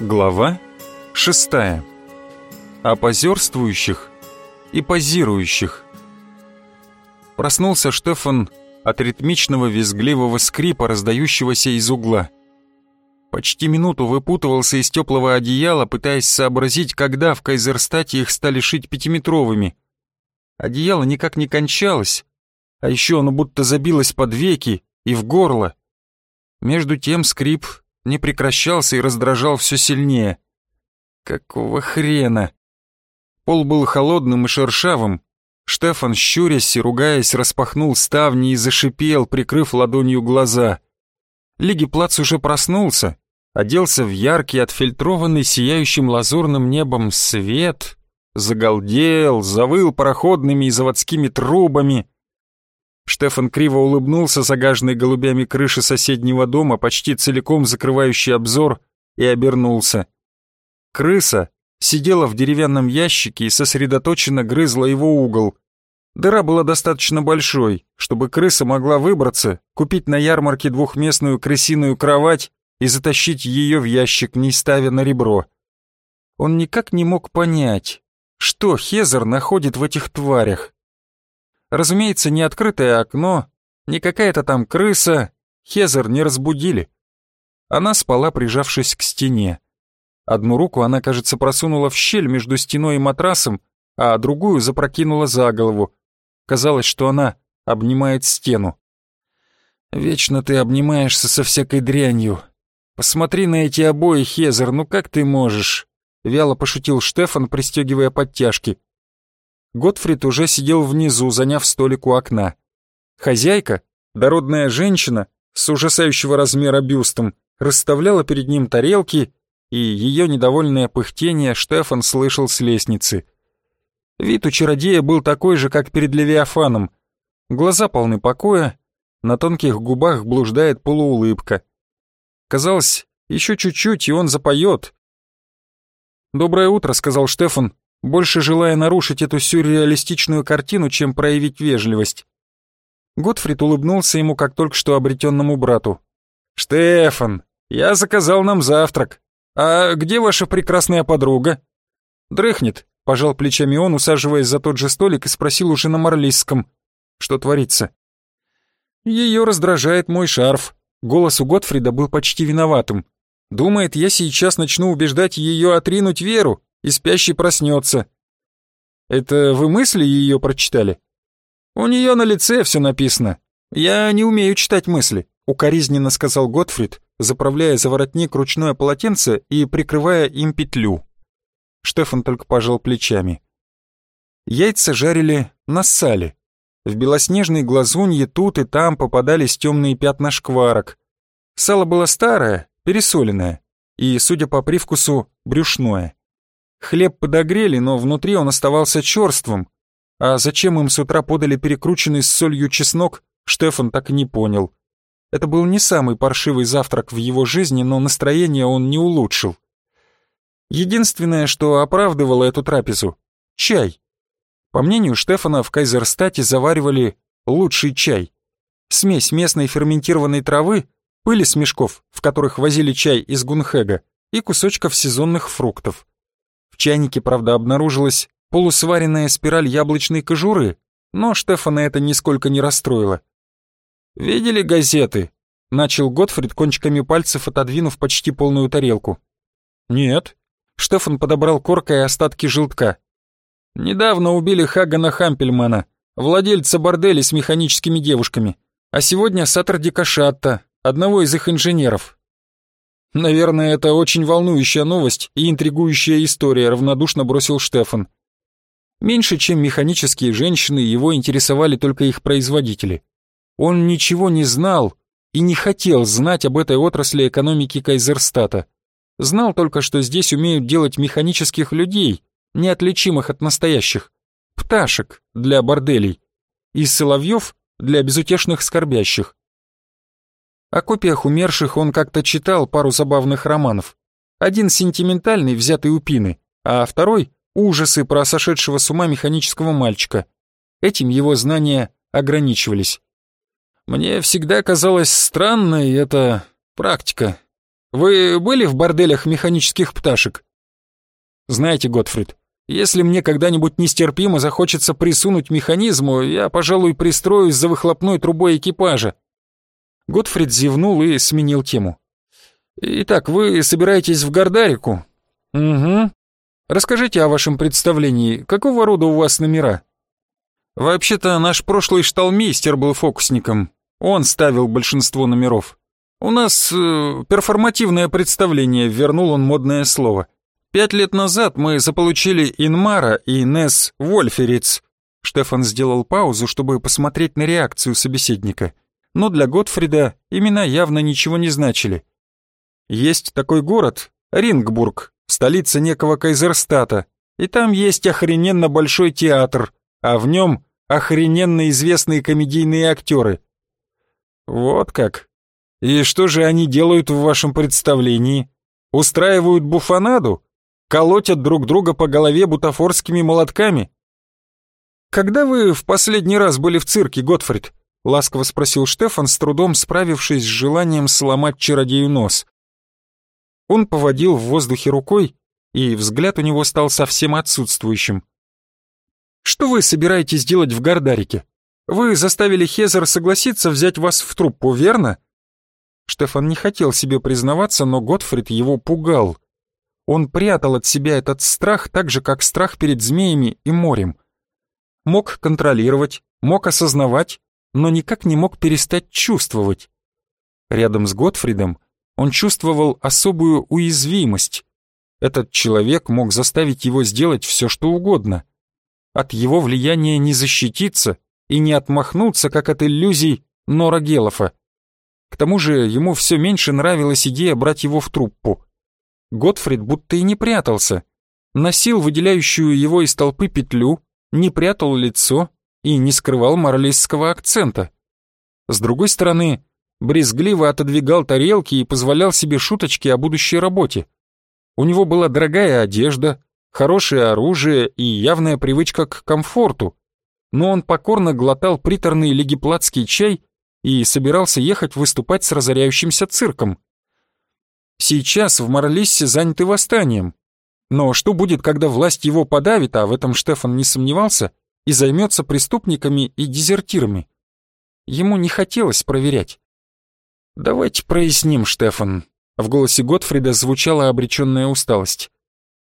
Глава 6. О позерствующих и позирующих. Проснулся Штефан от ритмичного визгливого скрипа, раздающегося из угла. Почти минуту выпутывался из теплого одеяла, пытаясь сообразить, когда в Кайзерстате их стали шить пятиметровыми. Одеяло никак не кончалось, а еще оно будто забилось под веки и в горло. Между тем скрип не прекращался и раздражал все сильнее. Какого хрена? Пол был холодным и шершавым. Штефан, щурясь и ругаясь, распахнул ставни и зашипел, прикрыв ладонью глаза. Лиги Плац уже проснулся, оделся в яркий, отфильтрованный сияющим лазурным небом свет, загалдел, завыл пароходными и заводскими трубами, Штефан криво улыбнулся загаженной голубями крыши соседнего дома, почти целиком закрывающий обзор, и обернулся. Крыса сидела в деревянном ящике и сосредоточенно грызла его угол. Дыра была достаточно большой, чтобы крыса могла выбраться, купить на ярмарке двухместную крысиную кровать и затащить ее в ящик, не ставя на ребро. Он никак не мог понять, что Хезер находит в этих тварях. Разумеется, не открытое окно, не какая-то там крыса, Хезер не разбудили. Она спала, прижавшись к стене. Одну руку она, кажется, просунула в щель между стеной и матрасом, а другую запрокинула за голову. Казалось, что она обнимает стену. «Вечно ты обнимаешься со всякой дрянью. Посмотри на эти обои, Хезер, ну как ты можешь?» Вяло пошутил Штефан, пристегивая подтяжки. Готфрид уже сидел внизу, заняв столик у окна. Хозяйка, дородная женщина с ужасающего размера бюстом, расставляла перед ним тарелки, и ее недовольное пыхтение Штефан слышал с лестницы. Вид у чародея был такой же, как перед Левиафаном. Глаза полны покоя, на тонких губах блуждает полуулыбка. Казалось, еще чуть-чуть, и он запоет. «Доброе утро», — сказал Штефан, больше желая нарушить эту сюрреалистичную картину, чем проявить вежливость. Готфрид улыбнулся ему, как только что обретенному брату. «Штефан, я заказал нам завтрак. А где ваша прекрасная подруга?» «Дрыхнет», — пожал плечами он, усаживаясь за тот же столик и спросил уже на марлийском. «Что творится?» «Ее раздражает мой шарф». Голос у Готфрида был почти виноватым. «Думает, я сейчас начну убеждать ее отринуть веру, и спящий проснется. Это вы мысли ее прочитали? У нее на лице все написано. Я не умею читать мысли, укоризненно сказал Готфрид, заправляя за воротник ручное полотенце и прикрывая им петлю. Штефан только пожал плечами. Яйца жарили на сале. В белоснежной глазунье тут и там попадались темные пятна шкварок. Сало было старое, пересоленное и, судя по привкусу, брюшное. Хлеб подогрели, но внутри он оставался черствым. А зачем им с утра подали перекрученный с солью чеснок, Штефан так и не понял. Это был не самый паршивый завтрак в его жизни, но настроение он не улучшил. Единственное, что оправдывало эту трапезу — чай. По мнению Штефана, в Кайзерстате заваривали лучший чай. Смесь местной ферментированной травы, пыли с мешков, в которых возили чай из Гунхэга, и кусочков сезонных фруктов чайнике, правда, обнаружилась полусваренная спираль яблочной кожуры, но Штефана это нисколько не расстроило. «Видели газеты?» — начал Готфрид кончиками пальцев, отодвинув почти полную тарелку. «Нет». Штефан подобрал коркой остатки желтка. «Недавно убили Хагана Хампельмана, владельца борделя с механическими девушками, а сегодня Саттерди Кашатта, одного из их инженеров. «Наверное, это очень волнующая новость и интригующая история», — равнодушно бросил Штефан. Меньше, чем механические женщины, его интересовали только их производители. Он ничего не знал и не хотел знать об этой отрасли экономики Кайзерстата. Знал только, что здесь умеют делать механических людей, неотличимых от настоящих, пташек для борделей, и соловьев для безутешных скорбящих. О копиях умерших он как-то читал пару забавных романов. Один сентиментальный, взятый у Пины, а второй — ужасы про сошедшего с ума механического мальчика. Этим его знания ограничивались. Мне всегда казалась странной эта практика. вы были в борделях механических пташек?» «Знаете, Готфрид, если мне когда-нибудь нестерпимо захочется присунуть механизму, я, пожалуй, пристроюсь за выхлопной трубой экипажа». Готфрид зевнул и сменил тему. «Итак, вы собираетесь в Гордарику?» «Угу. Расскажите о вашем представлении. Какого рода у вас номера?» «Вообще-то наш прошлый шталмейстер был фокусником. Он ставил большинство номеров. У нас э, перформативное представление», — вернул он модное слово. «Пять лет назад мы заполучили Инмара и Нес Вольфериц». Штефан сделал паузу, чтобы посмотреть на реакцию собеседника. Но для Готфрида имена явно ничего не значили. Есть такой город, Рингбург, столица некого Кайзерстата, и там есть охрененно большой театр, а в нем охрененно известные комедийные актеры. Вот как. И что же они делают в вашем представлении? Устраивают буфанаду? Колотят друг друга по голове бутафорскими молотками? Когда вы в последний раз были в цирке, Готфрид? Ласково спросил Штефан, с трудом справившись с желанием сломать чародею нос. Он поводил в воздухе рукой, и взгляд у него стал совсем отсутствующим. «Что вы собираетесь делать в Гардарике? Вы заставили Хезер согласиться взять вас в труппу, верно?» Штефан не хотел себе признаваться, но Готфрид его пугал. Он прятал от себя этот страх так же, как страх перед змеями и морем. Мог контролировать, мог осознавать, но никак не мог перестать чувствовать. Рядом с Готфридом он чувствовал особую уязвимость. Этот человек мог заставить его сделать все, что угодно. От его влияния не защититься и не отмахнуться, как от иллюзий Нора Гелофа. К тому же ему все меньше нравилась идея брать его в труппу. Готфрид будто и не прятался. Носил выделяющую его из толпы петлю, не прятал лицо и не скрывал марлистского акцента. С другой стороны, брезгливо отодвигал тарелки и позволял себе шуточки о будущей работе. У него была дорогая одежда, хорошее оружие и явная привычка к комфорту, но он покорно глотал приторный легиплатский чай и собирался ехать выступать с разоряющимся цирком. Сейчас в Марлиссе заняты восстанием, но что будет, когда власть его подавит, а в этом Штефан не сомневался, и займется преступниками и дезертирами? Ему не хотелось проверять. «Давайте проясним, Штефан». В голосе Готфрида звучала обреченная усталость.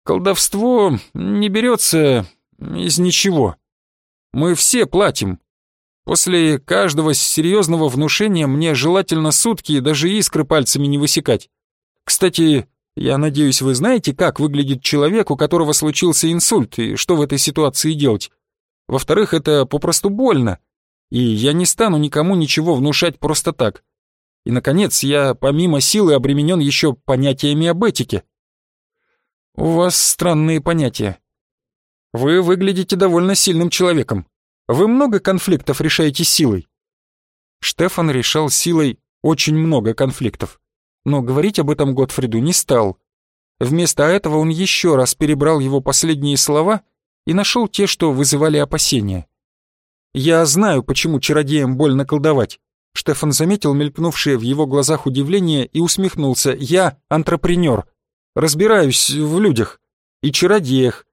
«Колдовство не берется из ничего. Мы все платим. После каждого серьезного внушения мне желательно сутки и даже искры пальцами не высекать. Кстати, я надеюсь, вы знаете, как выглядит человек, у которого случился инсульт, и что в этой ситуации делать. Во-вторых, это попросту больно, и я не стану никому ничего внушать просто так. И, наконец, я помимо силы обременен еще понятиями об этике. У вас странные понятия. Вы выглядите довольно сильным человеком. Вы много конфликтов решаете силой. Штефан решал силой очень много конфликтов, но говорить об этом Готфриду не стал. Вместо этого он еще раз перебрал его последние слова и нашел те, что вызывали опасения. «Я знаю, почему чародеям больно колдовать. Штефан заметил мелькнувшее в его глазах удивление и усмехнулся. «Я антрепренер. Разбираюсь в людях и чародеях.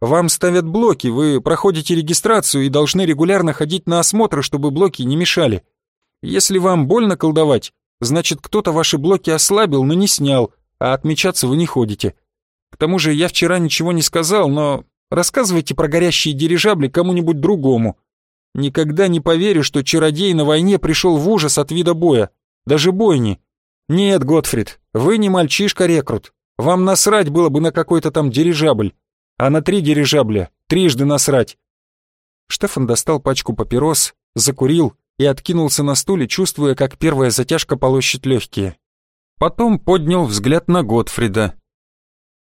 Вам ставят блоки, вы проходите регистрацию и должны регулярно ходить на осмотры, чтобы блоки не мешали. Если вам больно колдовать, значит кто-то ваши блоки ослабил, но не снял, а отмечаться вы не ходите. К тому же я вчера ничего не сказал, но рассказывайте про горящие дирижабли кому-нибудь другому. Никогда не поверю, что чародей на войне пришел в ужас от вида боя, даже бойни. Нет, Готфрид, вы не мальчишка-рекрут. Вам насрать было бы на какой-то там дирижабль, а на три дирижабля трижды насрать. Штефан достал пачку папирос, закурил и откинулся на стуле, чувствуя, как первая затяжка полощет легкие. Потом поднял взгляд на Готфрида.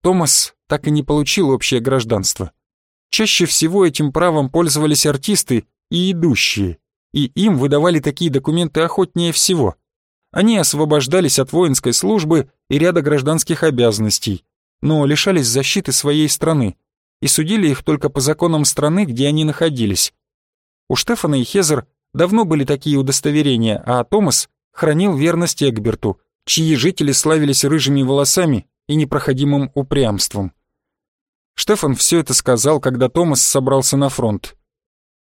Томас так и не получил общее гражданство. Чаще всего этим правом пользовались артисты и идущие, и им выдавали такие документы охотнее всего. Они освобождались от воинской службы и ряда гражданских обязанностей, но лишались защиты своей страны и судили их только по законам страны, где они находились. У Штефана и Хезер давно были такие удостоверения, а Томас хранил верность Эгберту, чьи жители славились рыжими волосами и непроходимым упрямством. Штефан все это сказал, когда Томас собрался на фронт.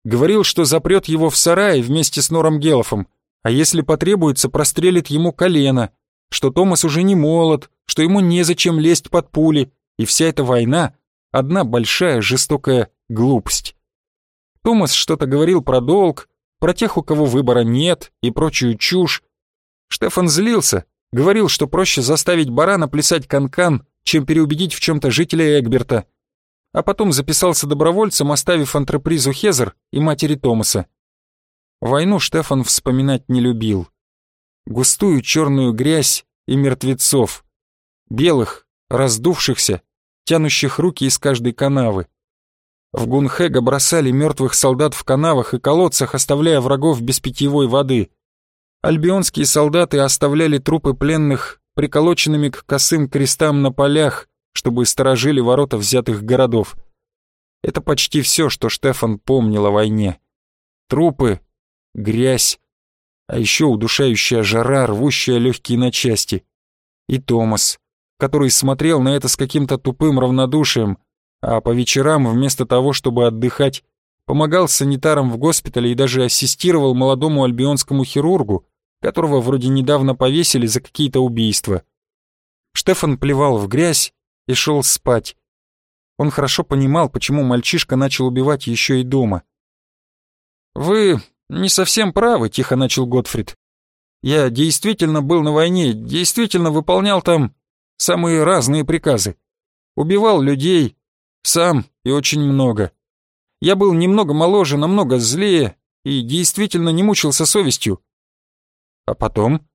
Говорил, что запрет его в сарае вместе с Нором Гелофом, а если потребуется, прострелит ему колено, что Томас уже не молод, что ему незачем лезть под пули, и вся эта война — одна большая жестокая глупость. Томас что-то говорил про долг, про тех, у кого выбора нет, и прочую чушь. Штефан злился, говорил, что проще заставить барана плясать канкан, -кан, чем переубедить в чем-то жителя Эгберта. А потом записался добровольцем, оставив антрепризу Хезер и матери Томаса. Войну Штефан вспоминать не любил. Густую черную грязь и мертвецов. Белых, раздувшихся, тянущих руки из каждой канавы. В Гунхэга бросали мертвых солдат в канавах и колодцах, оставляя врагов без питьевой воды. Альбионские солдаты оставляли трупы пленных приколоченными к косым крестам на полях, чтобы сторожили ворота взятых городов. Это почти все, что Штефан помнил о войне. Трупы, грязь, а еще удушающая жара, рвущая легкие на части. И Томас, который смотрел на это с каким-то тупым равнодушием, а по вечерам вместо того, чтобы отдыхать, помогал санитарам в госпитале и даже ассистировал молодому альбионскому хирургу, которого вроде недавно повесили за какие-то убийства. Штефан плевал в грязь и шел спать. Он хорошо понимал, почему мальчишка начал убивать еще и дома. «Вы не совсем правы», — тихо начал Готфрид. «Я действительно был на войне, действительно выполнял там самые разные приказы. Убивал людей, сам и очень много. Я был немного моложе, намного злее и действительно не мучился совестью. А потом...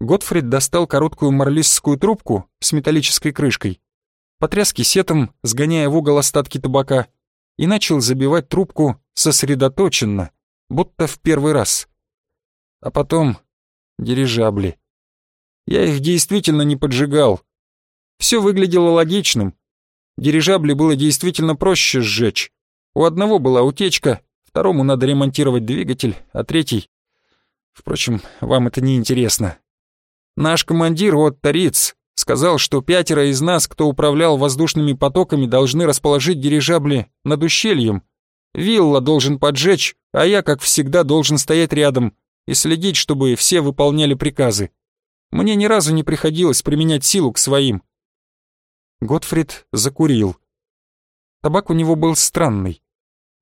Готфрид достал короткую марлистскую трубку с металлической крышкой, потряс кисетом, сгоняя в угол остатки табака, и начал забивать трубку сосредоточенно, будто в первый раз. А потом дирижабли. Я их действительно не поджигал. Все выглядело логичным, Дирижабли было действительно проще сжечь. У одного была утечка, второму надо ремонтировать двигатель, а третий... Впрочем, вам это не интересно. Наш командир Отто Риц сказал, что пятеро из нас, кто управлял воздушными потоками, должны расположить дирижабли над ущельем. Вилла должен поджечь, а я, как всегда, должен стоять рядом и следить, чтобы все выполняли приказы. Мне ни разу не приходилось применять силу к своим. Готфрид закурил. Табак у него был странный.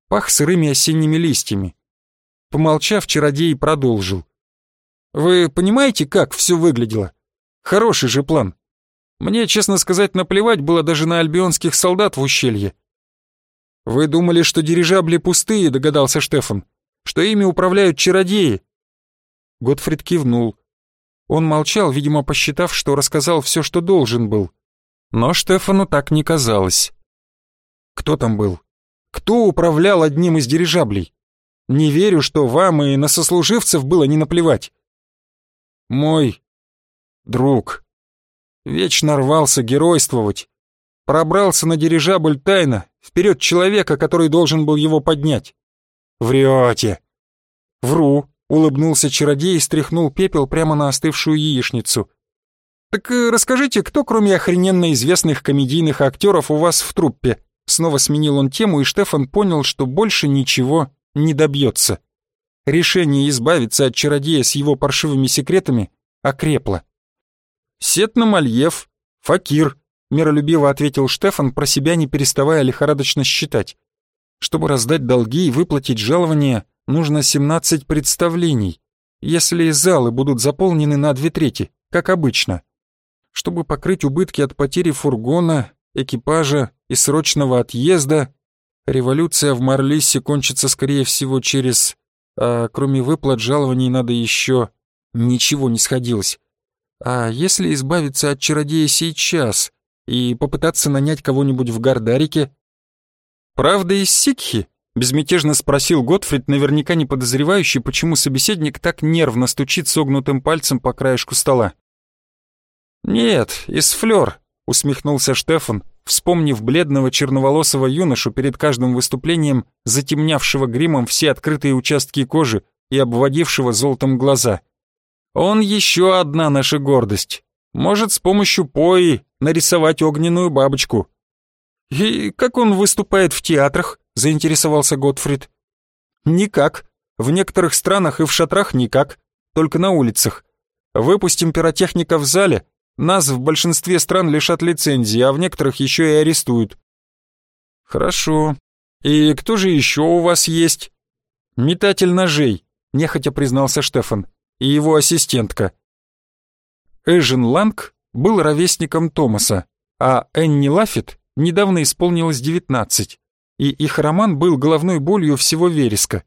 Пах сырыми осенними листьями. Помолчав, чародей продолжил. «Вы понимаете, как все выглядело? Хороший же план. Мне, честно сказать, наплевать было даже на альбионских солдат в ущелье. Вы думали, что дирижабли пустые, догадался Штефан, что ими управляют чародеи. Готфрид кивнул. Он молчал, видимо, посчитав, что рассказал все, что должен был. Но Штефану так не казалось. Кто там был? Кто управлял одним из дирижаблей? Не верю, что вам и на сослуживцев было не наплевать. Мой друг. Вечно рвался геройствовать. Пробрался на дирижабль тайно, вперед человека, который должен был его поднять. Врете. Вру, улыбнулся чародей и стряхнул пепел прямо на остывшую яичницу. «Так э, расскажите, кто, кроме охрененно известных комедийных актеров, у вас в труппе?» Снова сменил он тему, и Штефан понял, что больше ничего не добьется. Решение избавиться от чародея с его паршивыми секретами окрепло. «Сетна Мальев, Факир», — миролюбиво ответил Штефан, про себя не переставая лихорадочно считать. «Чтобы раздать долги и выплатить жалования, нужно 17 представлений, если залы будут заполнены на две трети, как обычно чтобы покрыть убытки от потери фургона, экипажа и срочного отъезда. Революция в Марлисе кончится, скорее всего, через... А кроме выплат жалований надо еще... Ничего не сходилось. А если избавиться от чародея сейчас и попытаться нанять кого-нибудь в Гардарике? «Правда из Сикхи?» — безмятежно спросил Готфрид, наверняка не подозревающий, почему собеседник так нервно стучит согнутым пальцем по краешку стола. «Нет, из флёр», — усмехнулся Штефан, вспомнив бледного черноволосого юношу перед каждым выступлением, затемнявшего гримом все открытые участки кожи и обводившего золотом глаза. Он еще одна наша гордость. Может с помощью пои нарисовать огненную бабочку. И как он выступает в театрах? Заинтересовался Готфрид. Никак. В некоторых странах и в шатрах никак. Только на улицах. Выпустим пиротехника в зале, нас в большинстве стран лишат лицензии, а в некоторых еще и арестуют. Хорошо. И кто же еще у вас есть? Метатель ножей, нехотя признался Штефан, и его ассистентка. Эжен Ланг был ровесником Томаса, а Энни Лаффит недавно исполнилось 19, и их роман был головной болью всего вереска.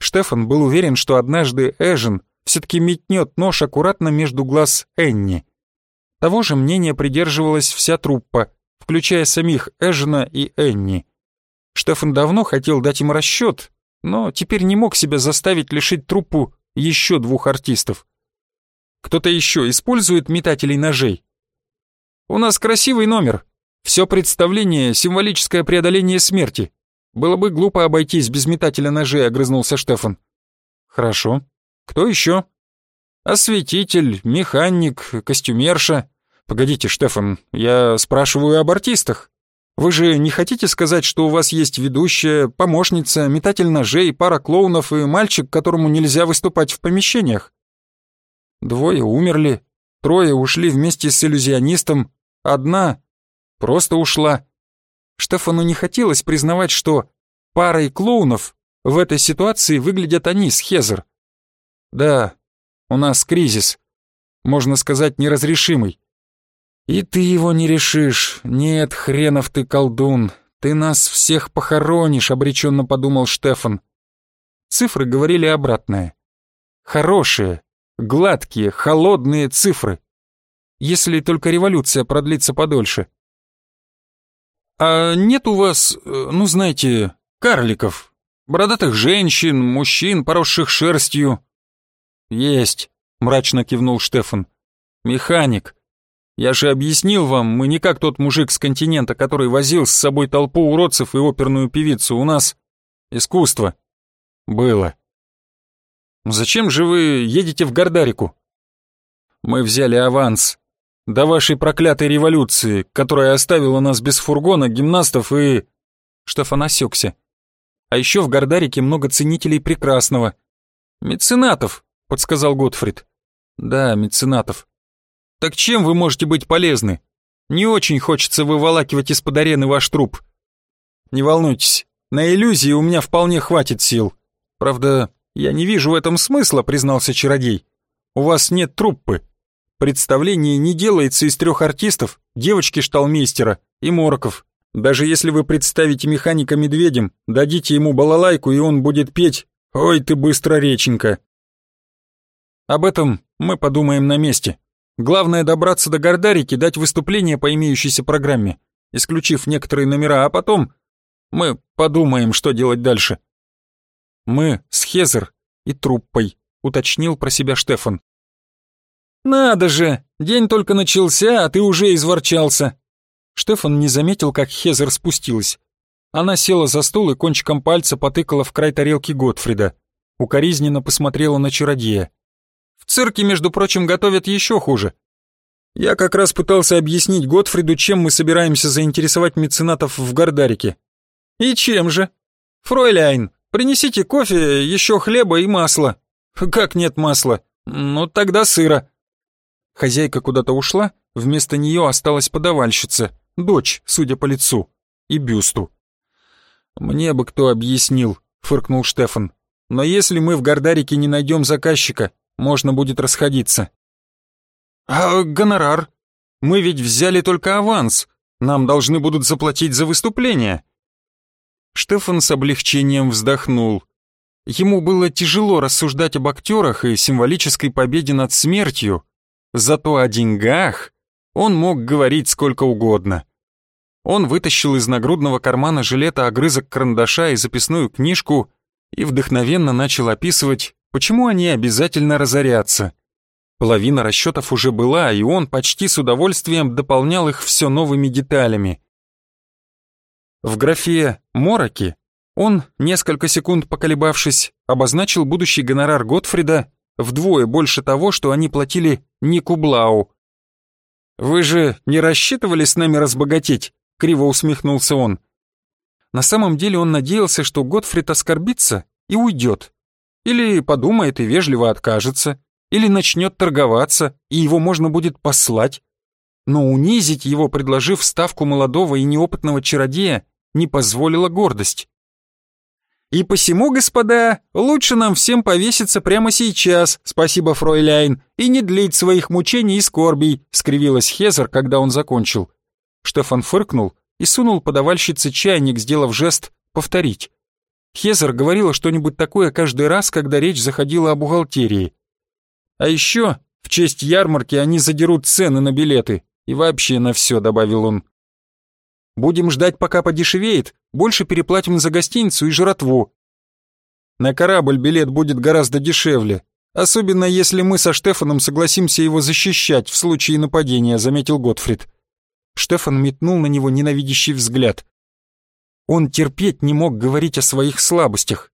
Штефан был уверен, что однажды Эжен все-таки метнет нож аккуратно между глаз Энни. Того же мнения придерживалась вся труппа, включая самих Эжена и Энни. Штефан давно хотел дать им расчет, но теперь не мог себя заставить лишить труппу еще двух артистов. Кто-то еще использует метателей ножей? У нас красивый номер. Все представление — символическое преодоление смерти. Было бы глупо обойтись без метателя ножей, огрызнулся Штефан. Хорошо. Кто еще? Осветитель, механик, костюмерша. Погодите, Штефан, я спрашиваю об артистах. Вы же не хотите сказать, что у вас есть ведущая, помощница, метатель ножей, пара клоунов и мальчик, которому нельзя выступать в помещениях? Двое умерли, трое ушли вместе с иллюзионистом, одна просто ушла. Штефану не хотелось признавать, что парой клоунов в этой ситуации выглядят они с Хезер. Да, у нас кризис, можно сказать, неразрешимый. И ты его не решишь. Нет, хренов ты колдун. Ты нас всех похоронишь, обреченно подумал Штефан. Цифры говорили обратное. Хорошие, гладкие, холодные цифры. Если только революция продлится подольше. А нет у вас, э, ну знаете, карликов, бородатых женщин, мужчин, поросших шерстью, «Есть», — мрачно кивнул Штефан. «Механик. Я же объяснил вам, мы не как тот мужик с континента, который возил с собой толпу уродцев и оперную певицу. У нас искусство. Было. Зачем же вы едете в Гордарику? Мы взяли аванс. До вашей проклятой революции, которая оставила нас без фургона, гимнастов и... Штефан осекся. А еще в Гордарике много ценителей прекрасного. Меценатов, подсказал Готфрид. Да, меценатов. Так чем вы можете быть полезны? Не очень хочется выволакивать из-под арены ваш труп. Не волнуйтесь, на иллюзии у меня вполне хватит сил. Правда, я не вижу в этом смысла, признался чародей. У вас нет труппы. Представление не делается из трех артистов, девочки-шталмейстера и мороков. Даже если вы представите механика медведем, дадите ему балалайку, и он будет петь «Ой ты быстро, реченька!» Об этом мы подумаем на месте. Главное добраться до Гордарики, дать выступление по имеющейся программе, исключив некоторые номера, а потом мы подумаем, что делать дальше. Мы с Хезер и труппой, уточнил про себя Штефан. «Надо же! День только начался, а ты уже изворчался!» Штефан не заметил, как Хезер спустилась. Она села за стол и кончиком пальца потыкала в край тарелки Готфрида. Укоризненно посмотрела на чародея. В цирке, между прочим, готовят еще хуже. Я как раз пытался объяснить Готфриду, чем мы собираемся заинтересовать меценатов в Гордарике. И чем же? Фройляйн, принесите кофе, еще хлеба и масла. Как нет масла? Ну тогда сыра. Хозяйка куда-то ушла, вместо нее осталась подавальщица, дочь, судя по лицу, и бюсту. «Мне бы кто объяснил», — фыркнул Штефан. «Но если мы в Гордарике не найдем заказчика, можно будет расходиться. А гонорар? Мы ведь взяли только аванс. Нам должны будут заплатить за выступление. Штефан с облегчением вздохнул. Ему было тяжело рассуждать об актерах и символической победе над смертью, зато о деньгах он мог говорить сколько угодно. Он вытащил из нагрудного кармана жилета огрызок карандаша и записную книжку и вдохновенно начал описывать Почему они обязательно разорятся? Половина расчетов уже была, и он почти с удовольствием дополнял их все новыми деталями. В графе «Мороки» он, несколько секунд поколебавшись, обозначил будущий гонорар Готфрида вдвое больше того, что они платили Нику Блау. «Вы же не рассчитывали с нами разбогатеть?» — криво усмехнулся он. На самом деле он надеялся, что Готфрид оскорбится и уйдет. Или подумает и вежливо откажется, или начнет торговаться, и его можно будет послать. Но унизить его, предложив ставку молодого и неопытного чародея, не позволила гордость. «И посему, господа, лучше нам всем повеситься прямо сейчас, спасибо, фройляйн, и не длить своих мучений и скорбей», — скривилась Хезер, когда он закончил. Штефан фыркнул и сунул подавальщице чайник, сделав жест «повторить». Хезер говорила что-нибудь такое каждый раз, когда речь заходила о бухгалтерии. А еще в честь ярмарки они задерут цены на билеты. И вообще на все, добавил он. Будем ждать, пока подешевеет, больше переплатим за гостиницу и жратву. На корабль билет будет гораздо дешевле, особенно если мы со Штефаном согласимся его защищать в случае нападения, заметил Готфрид. Штефан метнул на него ненавидящий взгляд. Он терпеть не мог говорить о своих слабостях.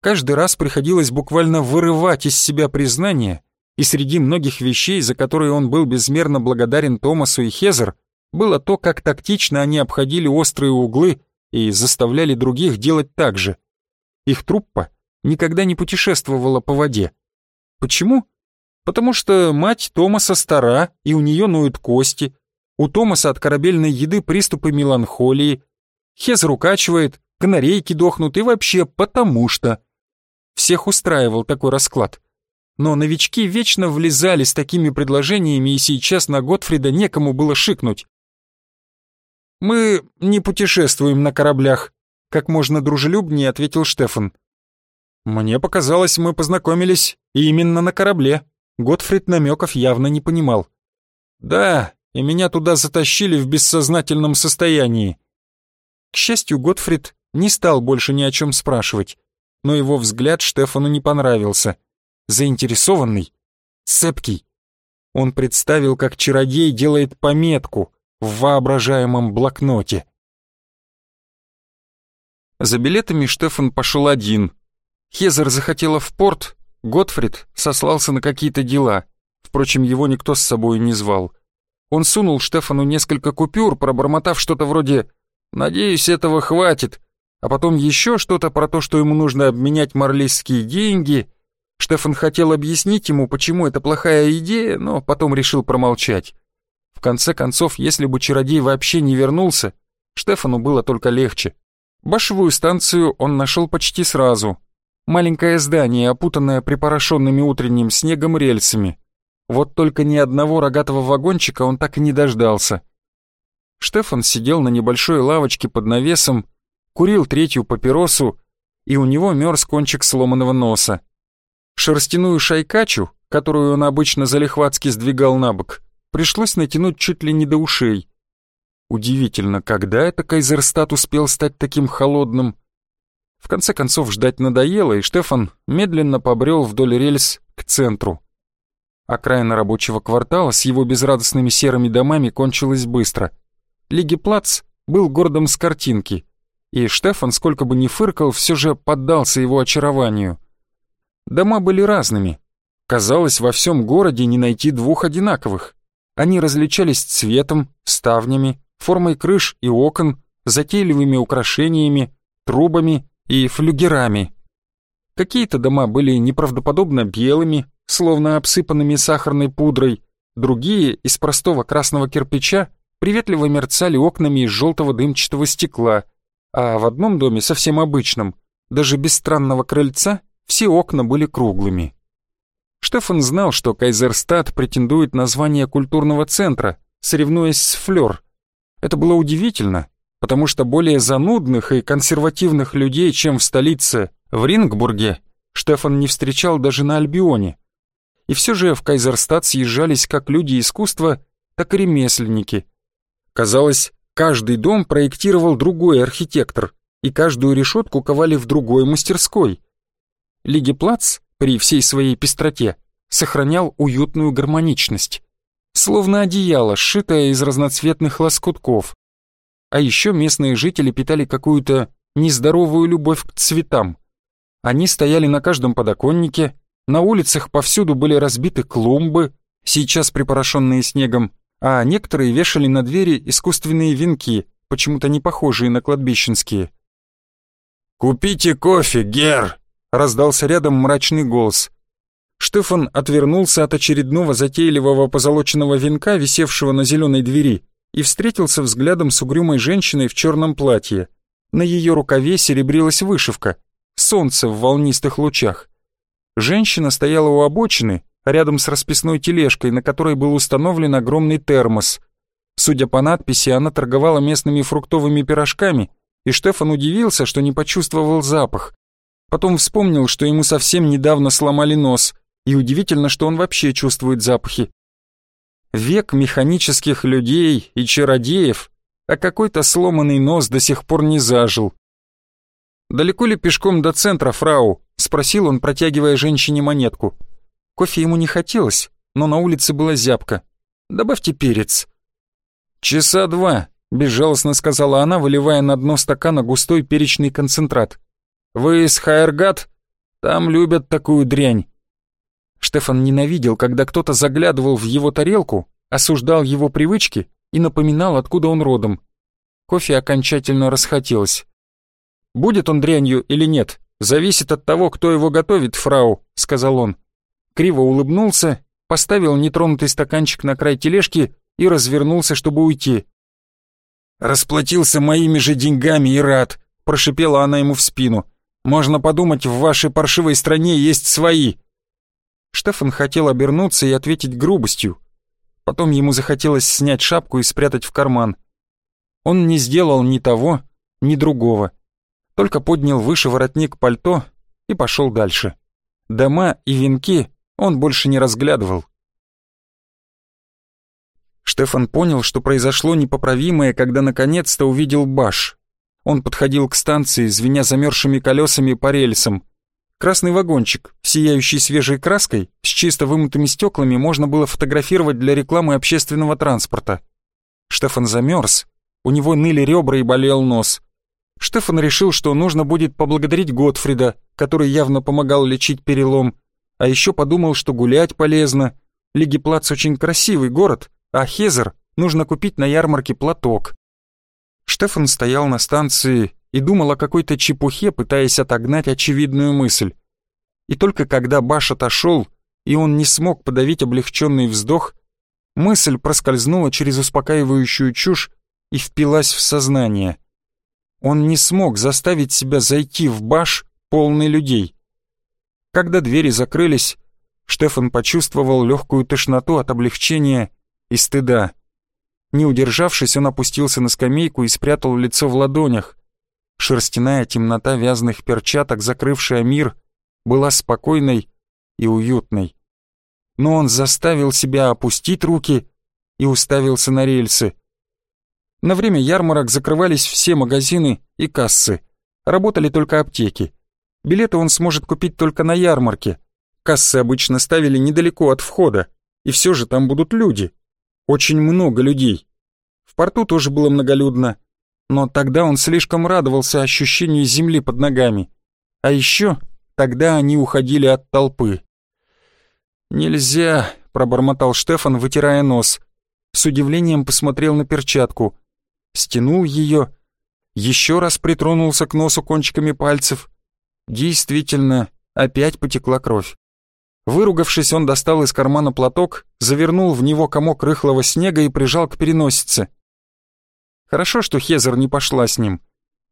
Каждый раз приходилось буквально вырывать из себя признание, и среди многих вещей, за которые он был безмерно благодарен Томасу и Хезер, было то, как тактично они обходили острые углы и заставляли других делать так же. Их труппа никогда не путешествовала по воде. Почему? Потому что мать Томаса стара, и у нее ноют кости, у Томаса от корабельной еды приступы меланхолии, Хезер укачивает, канарейки дохнут и вообще потому что. Всех устраивал такой расклад но новички вечно влезали с такими предложениями, и сейчас на Готфрида некому было шикнуть. «Мы не путешествуем на кораблях», — как можно дружелюбнее ответил Штефан. «Мне показалось, мы познакомились именно на корабле». Готфрид намеков явно не понимал. «Да, и меня туда затащили в бессознательном состоянии». К счастью, Готфрид не стал больше ни о чем спрашивать, но его взгляд Штефану не понравился — заинтересованный, цепкий. Он представил, как чародей делает пометку в воображаемом блокноте. За билетами Штефан пошел один. Хезер захотела в порт, Готфрид сослался на какие-то дела. Впрочем, его никто с собой не звал. Он сунул Штефану несколько купюр, пробормотав что-то вроде «Надеюсь, этого хватит», а потом еще что-то про то, что ему нужно обменять марлийские деньги — Штефан хотел объяснить ему, почему это плохая идея, но потом решил промолчать. В конце концов, если бы чародей вообще не вернулся, Штефану было только легче. Башевую станцию он нашел почти сразу. Маленькое здание, опутанное припорошенными утренним снегом рельсами. Вот только ни одного рогатого вагончика он так и не дождался. Штефан сидел на небольшой лавочке под навесом, курил третью папиросу, и у него мерз кончик сломанного носа. Шерстяную шайкачу, которую он обычно залихватски сдвигал на бок, пришлось натянуть чуть ли не до ушей. Удивительно, когда это Кайзерстат успел стать таким холодным? В конце концов ждать надоело, и Штефан медленно побрел вдоль рельс к центру. Окраина рабочего квартала с его безрадостными серыми домами кончилась быстро. Лиги-плац был городом с картинки, и Штефан, сколько бы ни фыркал, все же поддался его очарованию. Дома были разными. Казалось, во всем городе не найти двух одинаковых. Они различались цветом, ставнями, формой крыш и окон, затейливыми украшениями, трубами и флюгерами. Какие-то дома были неправдоподобно белыми, словно обсыпанными сахарной пудрой, другие из простого красного кирпича приветливо мерцали окнами из желтого дымчатого стекла, а в одном доме, совсем обычном, даже без странного крыльца, все окна были круглыми. Штефан знал, что Кайзерстад претендует на звание культурного центра, соревнуясь с Флёр. Это было удивительно, потому что более занудных и консервативных людей, чем в столице, в Рингбурге, Штефан не встречал даже на Альбионе. И все же в Кайзерстад съезжались как люди искусства, так и ремесленники. Казалось, каждый дом проектировал другой архитектор, и каждую решетку ковали в другой мастерской – Лигеплац при всей своей пестроте сохранял уютную гармоничность, словно одеяло, сшитое из разноцветных лоскутков. А еще местные жители питали какую-то нездоровую любовь к цветам. Они стояли на каждом подоконнике, На улицах повсюду были разбиты клумбы, сейчас припорошенные снегом, а некоторые вешали на двери искусственные венки, почему-то не похожие на кладбищенские. «Купите кофе, Гер!» — раздался рядом мрачный голос. Штефан отвернулся от очередного затейливого позолоченного венка, висевшего на зеленой двери, и встретился взглядом с угрюмой женщиной в черном платье. На ее рукаве серебрилась вышивка «Солнце в волнистых лучах». Женщина стояла у обочины, рядом с расписной тележкой, на которой был установлен огромный термос. Судя по надписи, она торговала местными фруктовыми пирожками, и Штефан удивился, что не почувствовал запах. Потом вспомнил, что ему совсем недавно сломали нос, и удивительно, что он вообще чувствует запахи. Век механических людей и чародеев, а какой-то сломанный нос до сих пор не зажил. «Далеко ли пешком до центра, фрау?» — спросил он, протягивая женщине монетку. Кофе ему не хотелось, но на улице была зябка. «Добавьте перец». «Часа два», — безжалостно сказала она, выливая на дно стакана густой перечный концентрат. «Вы из Хайергат? Там любят такую дрянь». Штефан ненавидел, когда кто-то заглядывал в его тарелку, осуждал его привычки и напоминал, откуда он родом. Кофе окончательно расхотелось. «Будет он дрянью или нет, зависит от того, кто его готовит, фрау», — сказал он. Криво улыбнулся, поставил нетронутый стаканчик на край тележки и развернулся, чтобы уйти. «Расплатился моими же деньгами и рад», — прошипела она ему в спину. «Можно подумать, в вашей паршивой стране есть свои». Штефан хотел обернуться и ответить грубостью. Потом ему захотелось снять шапку и спрятать в карман. Он не сделал ни того, ни другого. Только поднял выше воротник пальто и пошел дальше. Дома и венки он больше не разглядывал. Штефан понял, что произошло непоправимое, когда наконец-то увидел Баш. Он подходил к станции, звеня замерзшими колесами по рельсам. Красный вагончик, сияющий свежей краской, с чисто вымытыми стеклами можно было фотографировать для рекламы общественного транспорта. Штефан замерз, у него ныли ребра и болел нос. Штефан решил, что нужно будет поблагодарить Готфрида, который явно помогал лечить перелом, а еще подумал, что гулять полезно. Лигиплац очень красивый город, а Хезер нужно купить на ярмарке платок. Штефан стоял на станции и думал о какой-то чепухе, пытаясь отогнать очевидную мысль. И только когда Баш отошел, и он не смог подавить облегченный вздох, мысль проскользнула через успокаивающую чушь и впилась в сознание. Он не смог заставить себя зайти в Баш, полный людей. Когда двери закрылись, Штефан почувствовал легкую тошноту от облегчения и стыда. Не удержавшись, он опустился на скамейку и спрятал лицо в ладонях. Шерстяная темнота вязаных перчаток, закрывшая мир, была спокойной и уютной. Но он заставил себя опустить руки и уставился на рельсы. На время ярмарок закрывались все магазины и кассы. Работали только аптеки. Билеты он сможет купить только на ярмарке. Кассы обычно ставили недалеко от входа, и все же там будут люди. Очень много людей. В порту тоже было многолюдно, но тогда он слишком радовался ощущению земли под ногами. А еще тогда они уходили от толпы. «Нельзя», — пробормотал Штефан, вытирая нос. С удивлением посмотрел на перчатку. Стянул ее, еще раз притронулся к носу кончиками пальцев. Действительно, опять потекла кровь. Выругавшись, он достал из кармана платок, завернул в него комок рыхлого снега и прижал к переносице. Хорошо, что Хезер не пошла с ним.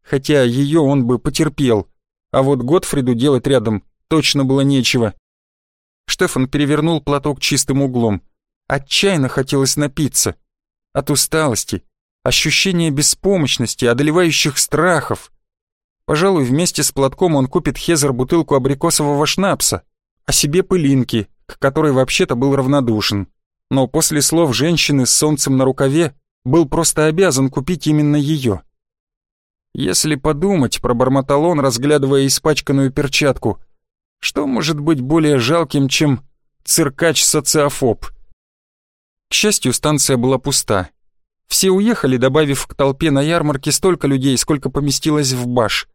Хотя ее он бы потерпел, а вот Готфриду делать рядом точно было нечего. Штефан перевернул платок чистым углом. Отчаянно хотелось напиться. От усталости, ощущения беспомощности, одолевающих страхов. Пожалуй, вместе с платком он купит Хезер бутылку абрикосового шнапса, а себе пылинки, к которой вообще-то был равнодушен. Но после слов женщины с солнцем на рукаве был просто обязан купить именно ее. Если подумать, пробормотал он, разглядывая испачканную перчатку, что может быть более жалким, чем циркач-социофоб? К счастью, станция была пуста. Все уехали, добавив к толпе на ярмарке столько людей, сколько поместилось в баш.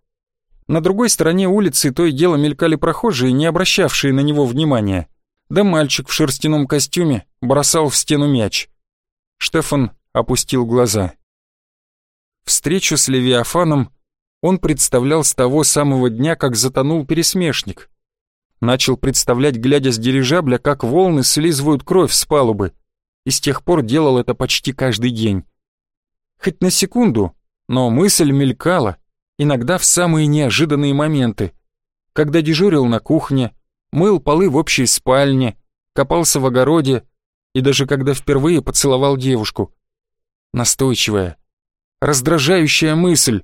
На другой стороне улицы то и дело мелькали прохожие, не обращавшие на него внимания. Да мальчик в шерстяном костюме бросал в стену мяч. Штефан опустил глаза. Встречу с Левиафаном он представлял с того самого дня, как затонул пересмешник. Начал представлять, глядя с дирижабля, как волны слизывают кровь с палубы, и с тех пор делал это почти каждый день. Хоть на секунду, но мысль мелькала, иногда в самые неожиданные моменты. Когда дежурил на кухне, мыл полы в общей спальне, копался в огороде и даже когда впервые поцеловал девушку. Настойчивая, раздражающая мысль,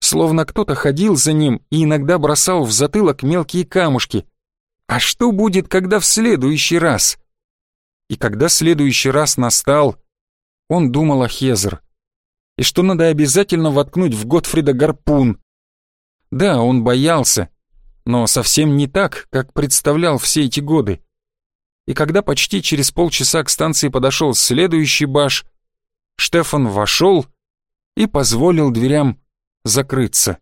словно кто-то ходил за ним и иногда бросал в затылок мелкие камушки. А что будет, когда в следующий раз? И когда следующий раз настал, он думал о Хезер и что надо обязательно воткнуть в Готфрида гарпун. Да, он боялся, но совсем не так, как представлял все эти годы. И когда почти через полчаса к станции подошел следующий баш, Штефан вошел и позволил дверям закрыться.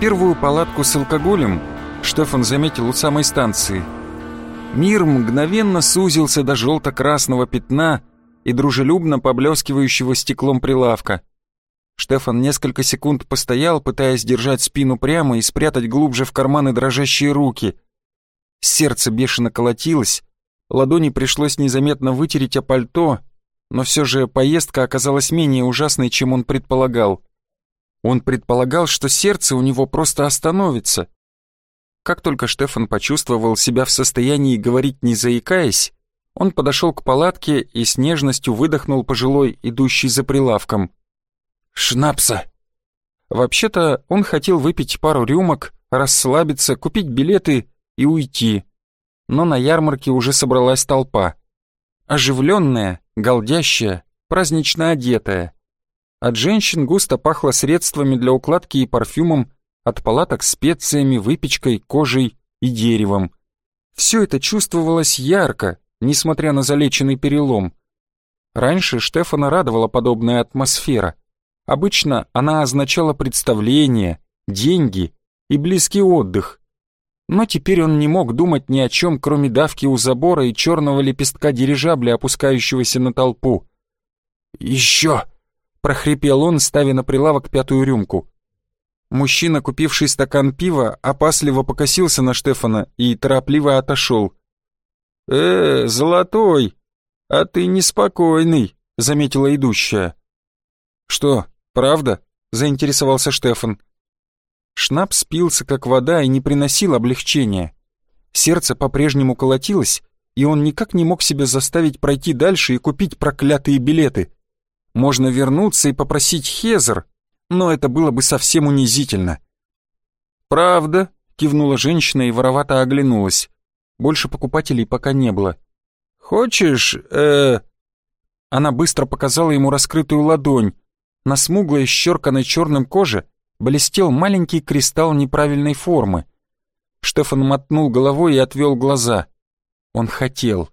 Первую палатку с алкоголем Штефан заметил у самой станции. Мир мгновенно сузился до желто-красного пятна и дружелюбно поблескивающего стеклом прилавка. Штефан несколько секунд постоял, пытаясь держать спину прямо и спрятать глубже в карманы дрожащие руки. Сердце бешено колотилось, ладони пришлось незаметно вытереть о пальто, но все же поездка оказалась менее ужасной, чем он предполагал. Он предполагал, что сердце у него просто остановится. Как только Штефан почувствовал себя в состоянии говорить не заикаясь, он подошел к палатке и с нежностью выдохнул пожилой, идущий за прилавком. «Шнапса!» Вообще-то он хотел выпить пару рюмок, расслабиться, купить билеты и уйти. Но на ярмарке уже собралась толпа. Оживленная, голдящая, празднично одетая. От женщин густо пахло средствами для укладки и парфюмом, от палаток специями, выпечкой, кожей и деревом. Все это чувствовалось ярко, несмотря на залеченный перелом. Раньше Штефана радовала подобная атмосфера. Обычно она означала представление, деньги и близкий отдых. Но теперь он не мог думать ни о чем, кроме давки у забора и черного лепестка дирижабля, опускающегося на толпу. «Еще!» Прохрипел он, ставя на прилавок пятую рюмку. Мужчина, купивший стакан пива, опасливо покосился на Штефана и торопливо отошел. «Э, золотой, а ты неспокойный», — заметила идущая. «Что, правда?» — заинтересовался Штефан. Шнапс пился как вода и не приносил облегчения. Сердце по-прежнему колотилось, и он никак не мог себя заставить пройти дальше и купить проклятые билеты. Можно вернуться и попросить Хезер, но это было бы совсем унизительно. «Правда?» — кивнула женщина и воровато оглянулась. Больше покупателей пока не было. «Хочешь, э...» Она быстро показала ему раскрытую ладонь. На смуглой, щерканной черным коже блестел маленький кристалл неправильной формы. Штефан мотнул головой и отвел глаза. Он хотел.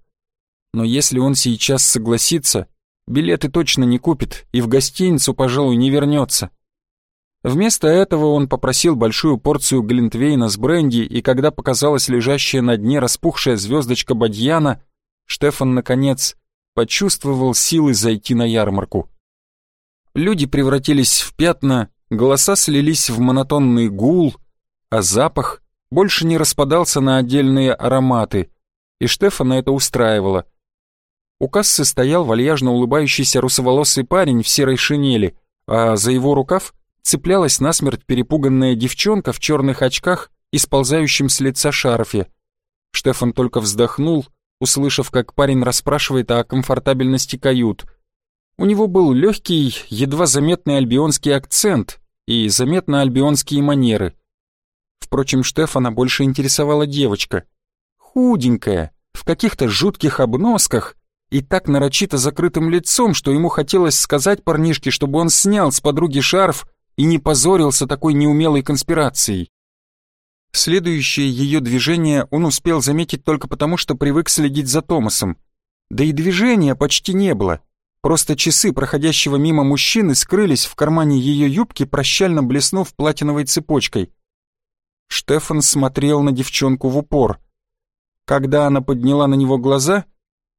Но если он сейчас согласится, Билеты точно не купит и в гостиницу, пожалуй, не вернется. Вместо этого он попросил большую порцию глинтвейна с бренди, и когда показалась лежащая на дне распухшая звездочка Бадьяна, Штефан, наконец, почувствовал силы зайти на ярмарку. Люди превратились в пятна, голоса слились в монотонный гул, а запах больше не распадался на отдельные ароматы, и Штефана это устраивало — у кассы стоял вальяжно улыбающийся русоволосый парень в серой шинели, а за его рукав цеплялась насмерть перепуганная девчонка в черных очках и сползающем с лица шарфе. Штефан только вздохнул, услышав, как парень расспрашивает о комфортабельности кают. У него был легкий, едва заметный альбионский акцент и заметно альбионские манеры. Впрочем, Штефана больше интересовала девочка. Худенькая, в каких-то жутких обносках и так нарочито закрытым лицом, что ему хотелось сказать парнишке, чтобы он снял с подруги шарф и не позорился такой неумелой конспирацией. Следующее ее движение он успел заметить только потому, что привык следить за Томасом. Да и движения почти не было. Просто часы проходящего мимо мужчины скрылись в кармане ее юбки, прощально блеснув платиновой цепочкой. Штефан смотрел на девчонку в упор. Когда она подняла на него глаза,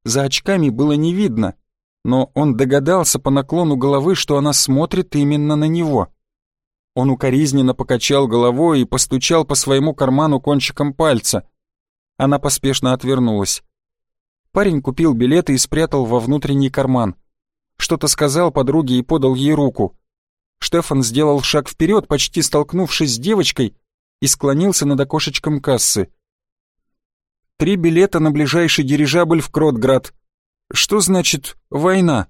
за очками было не видно, но он догадался по наклону головы, что она смотрит именно на него. Он укоризненно покачал головой и постучал по своему карману кончиком пальца. Она поспешно отвернулась. Парень купил билеты и спрятал во внутренний карман. Что-то сказал подруге и подал ей руку. Штефан сделал шаг вперед, почти столкнувшись с девочкой, и склонился над окошечком кассы. «Три билета на ближайший дирижабль в Кротград. Что значит «война»?»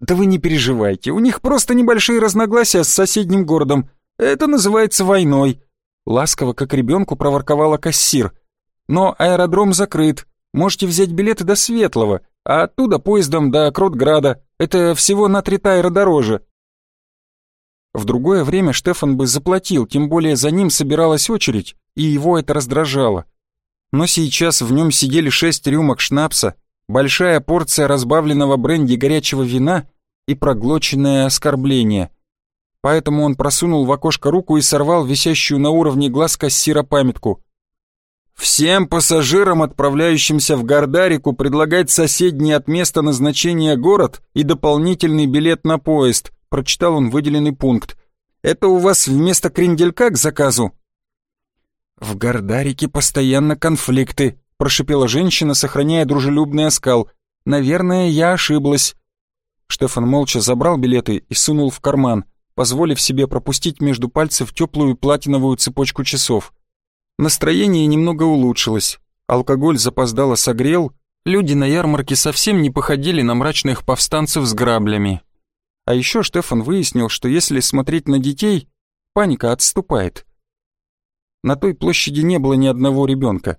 «Да вы не переживайте, у них просто небольшие разногласия с соседним городом. Это называется войной», — ласково, как ребенку, проворковала кассир. «Но аэродром закрыт, можете взять билеты до Светлого, а оттуда поездом до Кротграда. Это всего на три тайра дороже». В другое время Штефан бы заплатил, тем более за ним собиралась очередь, и его это раздражало. Но сейчас в нем сидели шесть рюмок шнапса, большая порция разбавленного бренди горячего вина и проглоченное оскорбление. Поэтому он просунул в окошко руку и сорвал висящую на уровне глаз кассира памятку. «Всем пассажирам, отправляющимся в Гордарику, предлагать соседний от места назначения город и дополнительный билет на поезд», прочитал он выделенный пункт. «Это у вас вместо кренделька к заказу?» «В Гордарике постоянно конфликты», — прошипела женщина, сохраняя дружелюбный оскал. «Наверное, я ошиблась». Штефан молча забрал билеты и сунул в карман, позволив себе пропустить между пальцев теплую платиновую цепочку часов. Настроение немного улучшилось. Алкоголь запоздало согрел, люди на ярмарке совсем не походили на мрачных повстанцев с граблями. А еще Штефан выяснил, что если смотреть на детей, паника отступает. На той площади не было ни одного ребенка.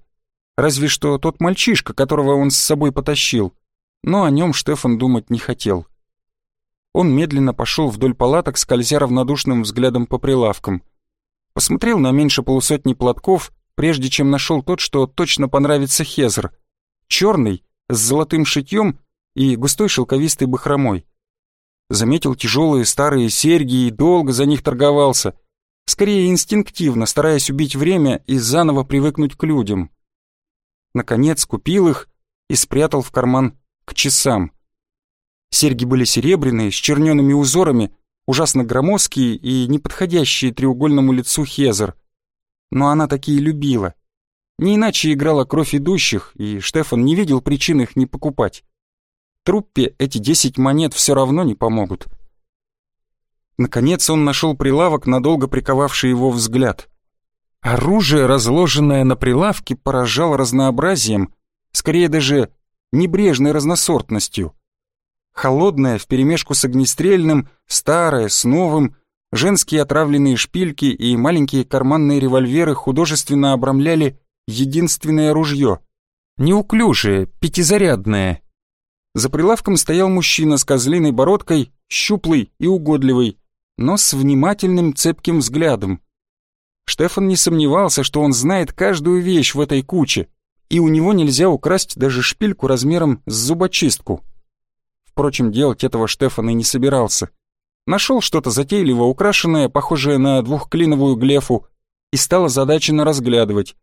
Разве что тот мальчишка, которого он с собой потащил. Но о нем Штефан думать не хотел. Он медленно пошел вдоль палаток, скользя равнодушным взглядом по прилавкам. Посмотрел на меньше полусотни платков, прежде чем нашел тот, что точно понравится Хезер. Черный, с золотым шитьем и густой шелковистой бахромой. Заметил тяжелые старые серьги и долго за них торговался. Скорее инстинктивно, стараясь убить время и заново привыкнуть к людям наконец купил их и спрятал в карман к часам. Серьги были серебряные, с черненными узорами, ужасно громоздкие и неподходящие треугольному лицу Хезер. Но она такие любила. Не иначе играла кровь идущих, и Штефан не видел причин их не покупать. Труппе эти десять монет все равно не помогут. Наконец он нашел прилавок, надолго приковавший его взгляд. Оружие, разложенное на прилавке, поражало разнообразием, скорее даже небрежной разносортностью. Холодное вперемешку с огнестрельным, старое с новым, женские отравленные шпильки и маленькие карманные револьверы художественно обрамляли единственное ружье. Неуклюжее, пятизарядное. За прилавком стоял мужчина с козлиной бородкой, щуплый и угодливый, но с внимательным цепким взглядом. Штефан не сомневался, что он знает каждую вещь в этой куче, и у него нельзя украсть даже шпильку размером с зубочистку. Впрочем, делать этого Штефан и не собирался. Нашел что-то затейливо украшенное, похожее на двухклиновую глефу, и стал озадаченно разглядывать.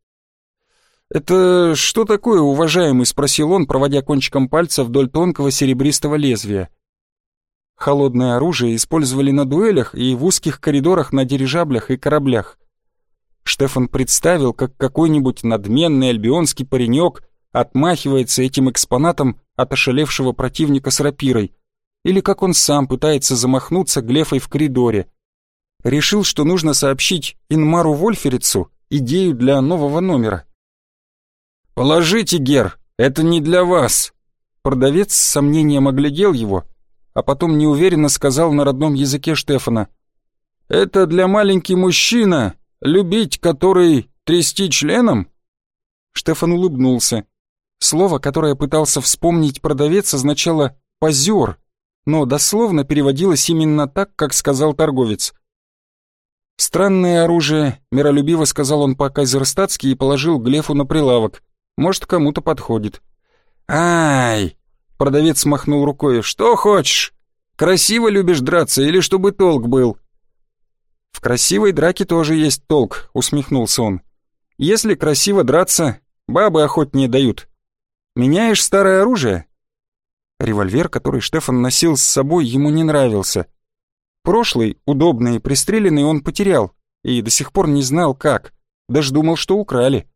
«Это что такое, уважаемый?» — спросил он, проводя кончиком пальца вдоль тонкого серебристого лезвия. Холодное оружие использовали на дуэлях и в узких коридорах на дирижаблях и кораблях. Штефан представил, как какой-нибудь надменный альбионский паренек отмахивается этим экспонатом от ошалевшего противника с рапирой, или как он сам пытается замахнуться глефой в коридоре. Решил, что нужно сообщить Инмару Вольферицу идею для нового номера. «Положите, Гер, это не для вас!» Продавец с сомнением оглядел его, а потом неуверенно сказал на родном языке Штефана. «Это для маленький мужчина, любить который трясти членом?» Штефан улыбнулся. Слово, которое пытался вспомнить продавец, означало «позер», но дословно переводилось именно так, как сказал торговец. «Странное оружие», — миролюбиво сказал он по-кайзерстатски и положил Глефу на прилавок. «Может, кому-то подходит». «Ай!» — продавец махнул рукой. «Что хочешь? Красиво любишь драться или чтобы толк был?» «В красивой драке тоже есть толк», — усмехнулся он. «Если красиво драться, бабы охотнее дают. Меняешь старое оружие?» Револьвер, который Штефан носил с собой, ему не нравился. Прошлый, удобный и пристреленный, он потерял, и до сих пор не знал, как. Даже думал, что украли.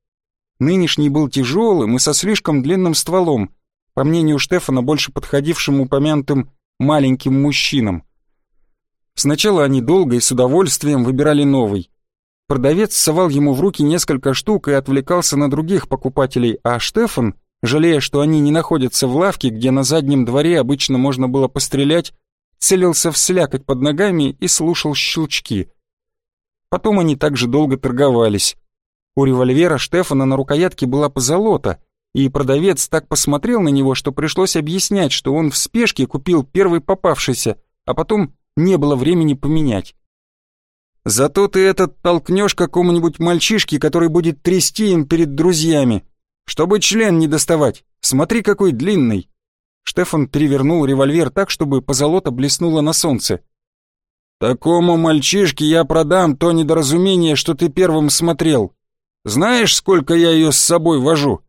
Нынешний был тяжелым и со слишком длинным стволом, по мнению Штефана, больше подходившим упомянутым маленьким мужчинам. Сначала они долго и с удовольствием выбирали новый. Продавец совал ему в руки несколько штук и отвлекался на других покупателей, а Штефан, жалея, что они не находятся в лавке, где на заднем дворе обычно можно было пострелять, целился в слякоть под ногами и слушал щелчки. Потом они также долго торговались. У револьвера Штефана на рукоятке была позолота, и продавец так посмотрел на него, что пришлось объяснять, что он в спешке купил первый попавшийся, а потом не было времени поменять. «Зато ты этот толкнешь какому-нибудь мальчишке, который будет трясти им перед друзьями. Чтобы член не доставать, смотри, какой длинный!» Штефан перевернул револьвер так, чтобы позолота блеснула на солнце. «Такому мальчишке я продам то недоразумение, что ты первым смотрел. Знаешь, сколько я ее с собой вожу?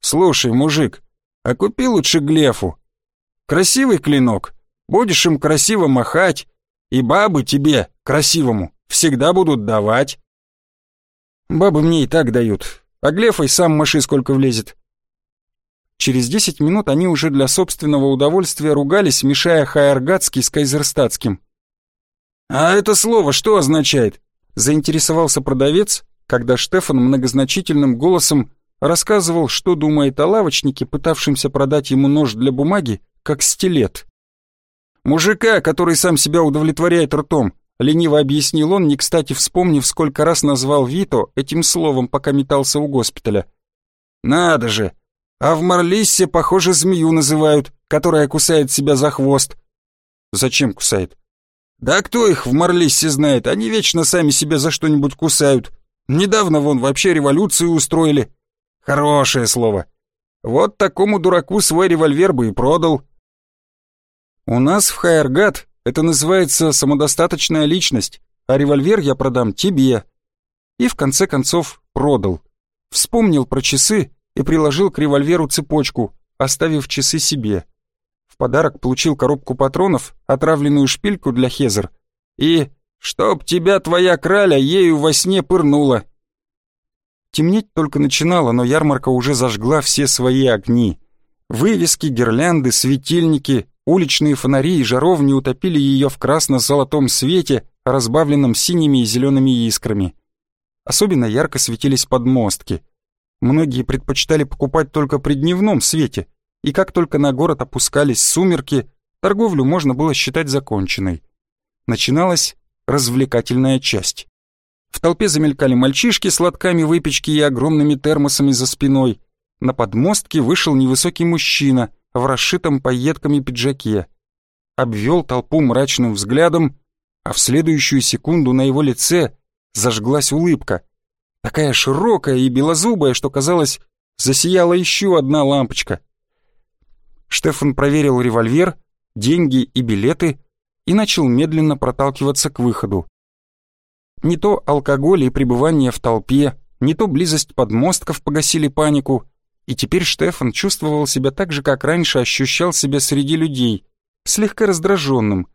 Слушай, мужик, а купи лучше Глефу. Красивый клинок, будешь им красиво махать, и бабы тебе, красивому, всегда будут давать». «Бабы мне и так дают, а Глефой сам маши сколько влезет. Через десять минут они уже для собственного удовольствия ругались, мешая хайаргатский с кайзерстатским. «А это слово что означает?» — заинтересовался продавец, когда Штефан многозначительным голосом рассказывал, что думает о лавочнике, пытавшемся продать ему нож для бумаги, как стилет. «Мужика, который сам себя удовлетворяет ртом», — лениво объяснил он, не кстати вспомнив, сколько раз назвал Вито этим словом, пока метался у госпиталя. «Надо же! А в Марлиссе, похоже, змею называют, которая кусает себя за хвост. Зачем кусает? Да кто их в Марлиссе знает, они вечно сами себя за что-нибудь кусают. Недавно вон вообще революцию устроили. Хорошее слово. Вот такому дураку свой револьвер бы и продал. У нас в Хайергат это называется самодостаточная личность, а револьвер я продам тебе. И в конце концов продал. Вспомнил про часы и приложил к револьверу цепочку, оставив часы себе. В подарок получил коробку патронов, отравленную шпильку для Хезер и «Чтоб тебя твоя краля ею во сне пырнула!» Темнеть только начинало, но ярмарка уже зажгла все свои огни. Вывески, гирлянды, светильники, уличные фонари и жаровни утопили ее в красно-золотом свете, разбавленном синими и зелеными искрами. Особенно ярко светились подмостки. Многие предпочитали покупать только при дневном свете, и как только на город опускались сумерки, торговлю можно было считать законченной. Начиналась развлекательная часть. В толпе замелькали мальчишки с лотками выпечки и огромными термосами за спиной. На подмостке вышел невысокий мужчина в расшитом пайетками пиджаке. Обвел толпу мрачным взглядом, а в следующую секунду на его лице зажглась улыбка — такая широкая и белозубая, что, казалось, засияла еще одна лампочка. Штефан проверил револьвер, деньги и билеты и начал медленно проталкиваться к выходу. Не то алкоголь и пребывание в толпе, не то близость подмостков погасили панику, и теперь Штефан чувствовал себя так же, как раньше ощущал себя среди людей, слегка раздраженным.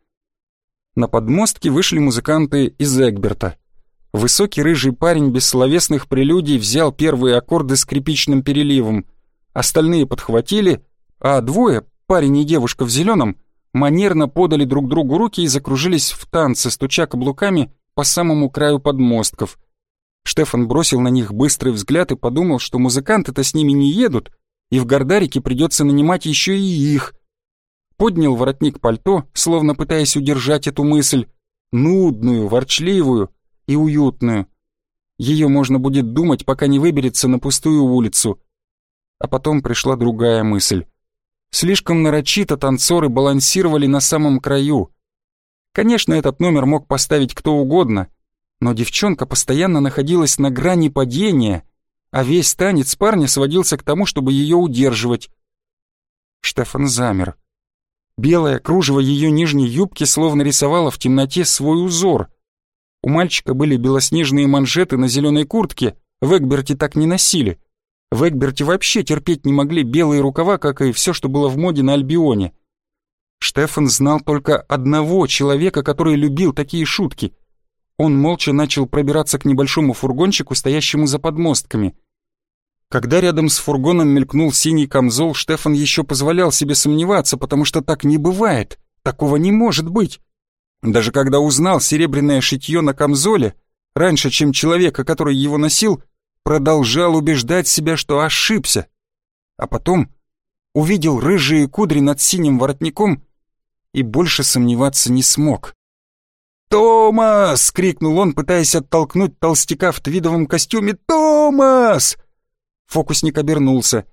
На подмостке вышли музыканты из Эгберта. Высокий рыжий парень без словесных прелюдий взял первые аккорды скрипичным переливом. Остальные подхватили, а двое, парень и девушка в зеленом, манерно подали друг другу руки и закружились в танце, стуча каблуками по самому краю подмостков. Штефан бросил на них быстрый взгляд и подумал, что музыканты-то с ними не едут, и в Гордарике придется нанимать еще и их. поднял воротник пальто, словно пытаясь удержать эту мысль, нудную, ворчливую и уютную. Ее можно будет думать, пока не выберется на пустую улицу. А потом пришла другая мысль. Слишком нарочито танцоры балансировали на самом краю. Конечно, этот номер мог поставить кто угодно, но девчонка постоянно находилась на грани падения, а весь танец парня сводился к тому, чтобы ее удерживать. Штефан замер. Белое кружево ее нижней юбки словно рисовало в темноте свой узор. У мальчика были белоснежные манжеты на зеленой куртке, в Эгберте так не носили. В Эгберте вообще терпеть не могли белые рукава, как и все, что было в моде на Альбионе. Штефан знал только одного человека, который любил такие шутки. Он молча начал пробираться к небольшому фургончику, стоящему за подмостками. Когда рядом с фургоном мелькнул синий камзол, Штефан еще позволял себе сомневаться, потому что так не бывает, такого не может быть. Даже когда узнал серебряное шитье на камзоле, раньше, чем человека, который его носил, продолжал убеждать себя, что ошибся. А потом увидел рыжие кудри над синим воротником и больше сомневаться не смог. «Томас!» — крикнул он, пытаясь оттолкнуть толстяка в твидовом костюме. «Томас!» Фокусник обернулся,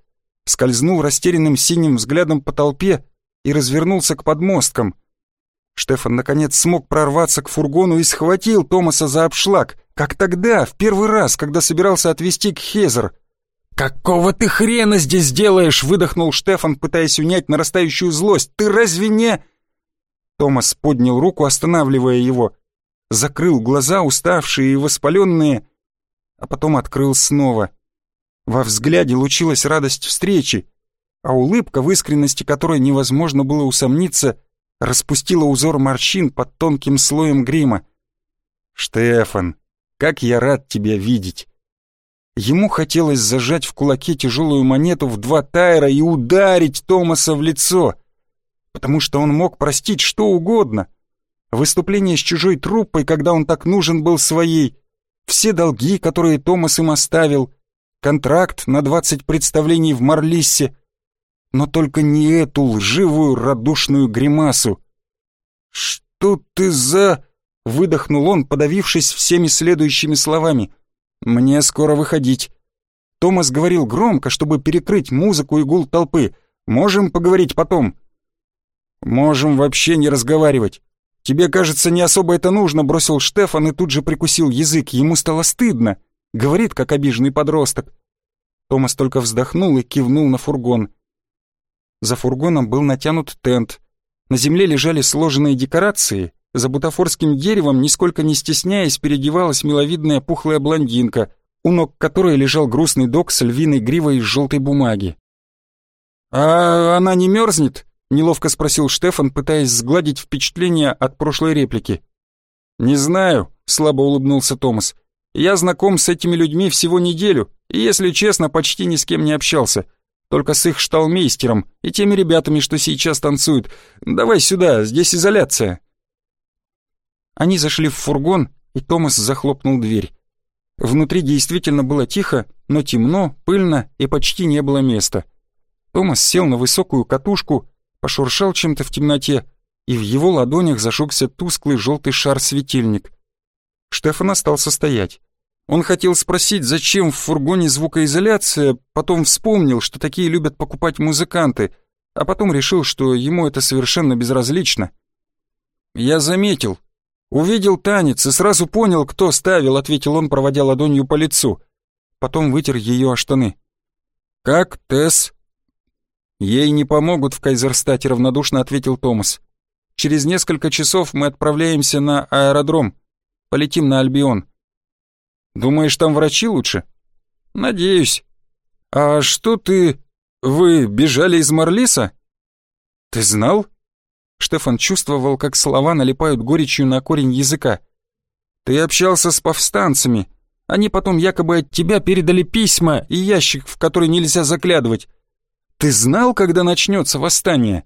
скользнул растерянным синим взглядом по толпе и развернулся к подмосткам. Штефан, наконец, смог прорваться к фургону и схватил Томаса за обшлаг, как тогда, в первый раз, когда собирался отвезти к Хезер. «Какого ты хрена здесь делаешь?» — выдохнул Штефан, пытаясь унять нарастающую злость. «Ты разве не...» Томас поднял руку, останавливая его. Закрыл глаза, уставшие и воспаленные, а потом открыл снова. Во взгляде лучилась радость встречи, а улыбка, в искренности которой невозможно было усомниться, распустила узор морщин под тонким слоем грима. «Штефан, как я рад тебя видеть!» Ему хотелось зажать в кулаке тяжелую монету в два тайра и ударить Томаса в лицо, потому что он мог простить что угодно. Выступление с чужой труппой, когда он так нужен был своей, все долги, которые Томас им оставил, контракт на двадцать представлений в Марлиссе, но только не эту лживую радушную гримасу. «Что ты за...» — выдохнул он, подавившись всеми следующими словами. «Мне скоро выходить». Томас говорил громко, чтобы перекрыть музыку и гул толпы. «Можем поговорить потом?» «Можем вообще не разговаривать. Тебе, кажется, не особо это нужно», — бросил Штефан и тут же прикусил язык. Ему стало стыдно. Говорит, как обиженный подросток. Томас только вздохнул и кивнул на фургон. За фургоном был натянут тент. На земле лежали сложенные декорации. За бутафорским деревом, нисколько не стесняясь, переодевалась миловидная пухлая блондинка, у ног которой лежал грустный док с львиной гривой из желтой бумаги. «А она не мерзнет?» — неловко спросил Штефан, пытаясь сгладить впечатление от прошлой реплики. «Не знаю», — слабо улыбнулся Томас. «Я знаком с этими людьми всего неделю, и, если честно, почти ни с кем не общался только с их шталмейстером и теми ребятами, что сейчас танцуют. Давай сюда, здесь изоляция». Они зашли в фургон, и Томас захлопнул дверь. Внутри действительно было тихо, но темно, пыльно и почти не было места. Томас сел на высокую катушку, пошуршал чем-то в темноте, и в его ладонях зажегся тусклый желтый шар-светильник. Штефан остался стоять. Он хотел спросить, зачем в фургоне звукоизоляция, потом вспомнил, что такие любят покупать музыканты, а потом решил, что ему это совершенно безразлично. «Я заметил. Увидел танец и сразу понял, кто ставил», — ответил он, проводя ладонью по лицу. Потом вытер ее о штаны. «Как Тесс?» «Ей не помогут в Кайзерстате», — равнодушно ответил Томас. «Через несколько часов мы отправляемся на аэродром. Полетим на Альбион». Думаешь, там врачи лучше? Надеюсь. А что ты... Вы бежали из Марлиса? Ты знал? Штефан чувствовал, как слова налипают горечью на корень языка. Ты общался с повстанцами. Они потом якобы от тебя передали письма и ящик, в который нельзя заглядывать. Ты знал, когда начнется восстание?»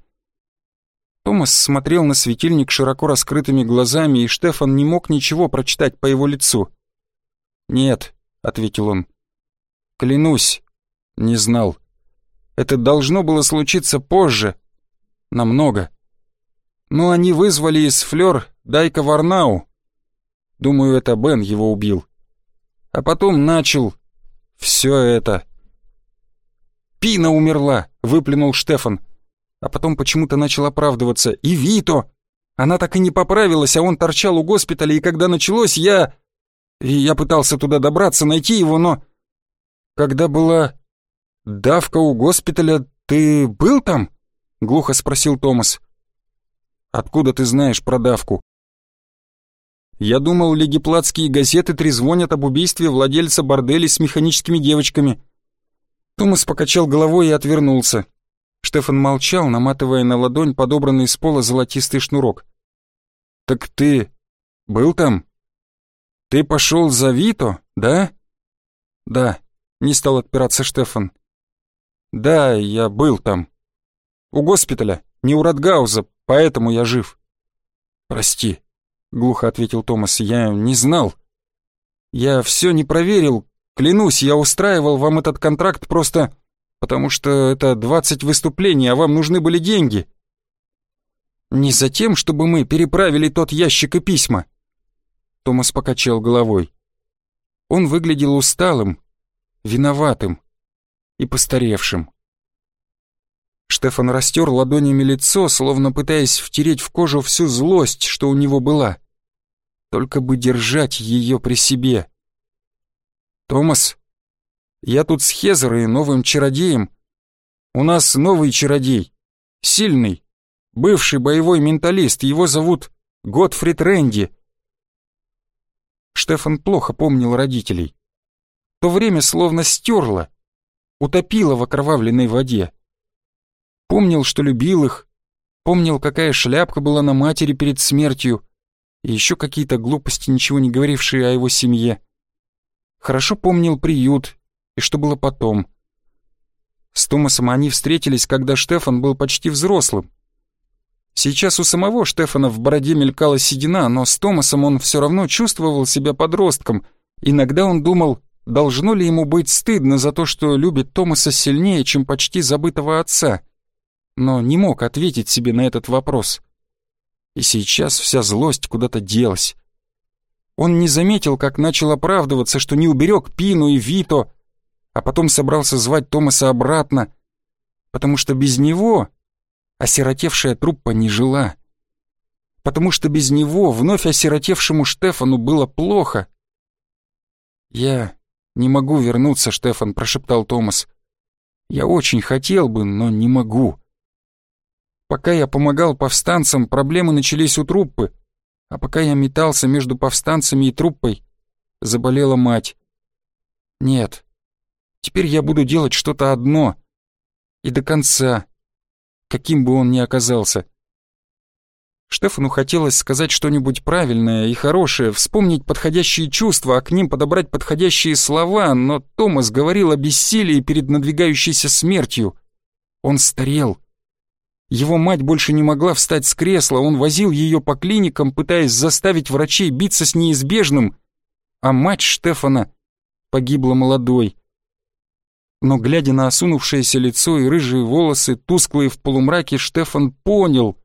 Томас смотрел на светильник широко раскрытыми глазами, и Штефан не мог ничего прочитать по его лицу. «Нет», — ответил он. «Клянусь, не знал. Это должно было случиться позже. Намного. Но они вызвали из Флёр Дайка Варнау. Думаю, это Бен его убил. А потом начал все это. «Пина умерла», — выплюнул Штефан. А потом почему-то начал оправдываться. «И Вито! Она так и не поправилась, а он торчал у госпиталя, и когда началось, я... И я пытался туда добраться, найти его, но... Когда была давка у госпиталя, ты был там?» — глухо спросил Томас. «Откуда ты знаешь про давку?» «Я думал, легиплатские газеты трезвонят об убийстве владельца борделей с механическими девочками». Томас покачал головой и отвернулся. Штефан молчал, наматывая на ладонь подобранный с пола золотистый шнурок. «Так ты был там? Ты пошел за Вито, да?» «Да», — не стал отпираться Штефан. «Да, я был там. У госпиталя, не у Радгауза, поэтому я жив». «Прости», — глухо ответил Томас, — «я не знал. Я все не проверил, клянусь, я устраивал вам этот контракт просто потому что это двадцать выступлений, а вам нужны были деньги. Не за тем, чтобы мы переправили тот ящик и письма. Томас покачал головой. Он выглядел усталым, виноватым и постаревшим. Штефан растер ладонями лицо, словно пытаясь втереть в кожу всю злость, что у него была. Только бы держать ее при себе. «Томас», я тут с Хезерой, новым чародеем. У нас новый чародей. Сильный. Бывший боевой менталист. Его зовут Готфрид Рэнди. Штефан плохо помнил родителей. То время словно стерло, утопило в окровавленной воде. Помнил, что любил их, помнил, какая шляпка была на матери перед смертью, и еще какие-то глупости, ничего не говорившие о его семье. Хорошо помнил приют, и что было потом. С Томасом они встретились, когда Штефан был почти взрослым. Сейчас у самого Штефана в бороде мелькала седина, но с Томасом он все равно чувствовал себя подростком. Иногда он думал, должно ли ему быть стыдно за то, что любит Томаса сильнее, чем почти забытого отца. Но не мог ответить себе на этот вопрос. И сейчас вся злость куда-то делась. Он не заметил, как начал оправдываться, что не уберег Пину и Вито, а потом собрался звать Томаса обратно, потому что без него осиротевшая труппа не жила. Потому что без него вновь осиротевшему Штефану было плохо. «Я не могу вернуться, Штефан», — прошептал Томас. «Я очень хотел бы, но не могу». Пока я помогал повстанцам, проблемы начались у труппы, а пока я метался между повстанцами и труппой, заболела мать. Нет, Теперь я буду делать что-то одно. И до конца. Каким бы он ни оказался. Штефану хотелось сказать что-нибудь правильное и хорошее, вспомнить подходящие чувства, а к ним подобрать подходящие слова, но Томас говорил о бессилии перед надвигающейся смертью. Он старел. Его мать больше не могла встать с кресла, он возил ее по клиникам, пытаясь заставить врачей биться с неизбежным, а мать Штефана погибла молодой но, глядя на осунувшееся лицо и рыжие волосы, тусклые в полумраке, Штефан понял,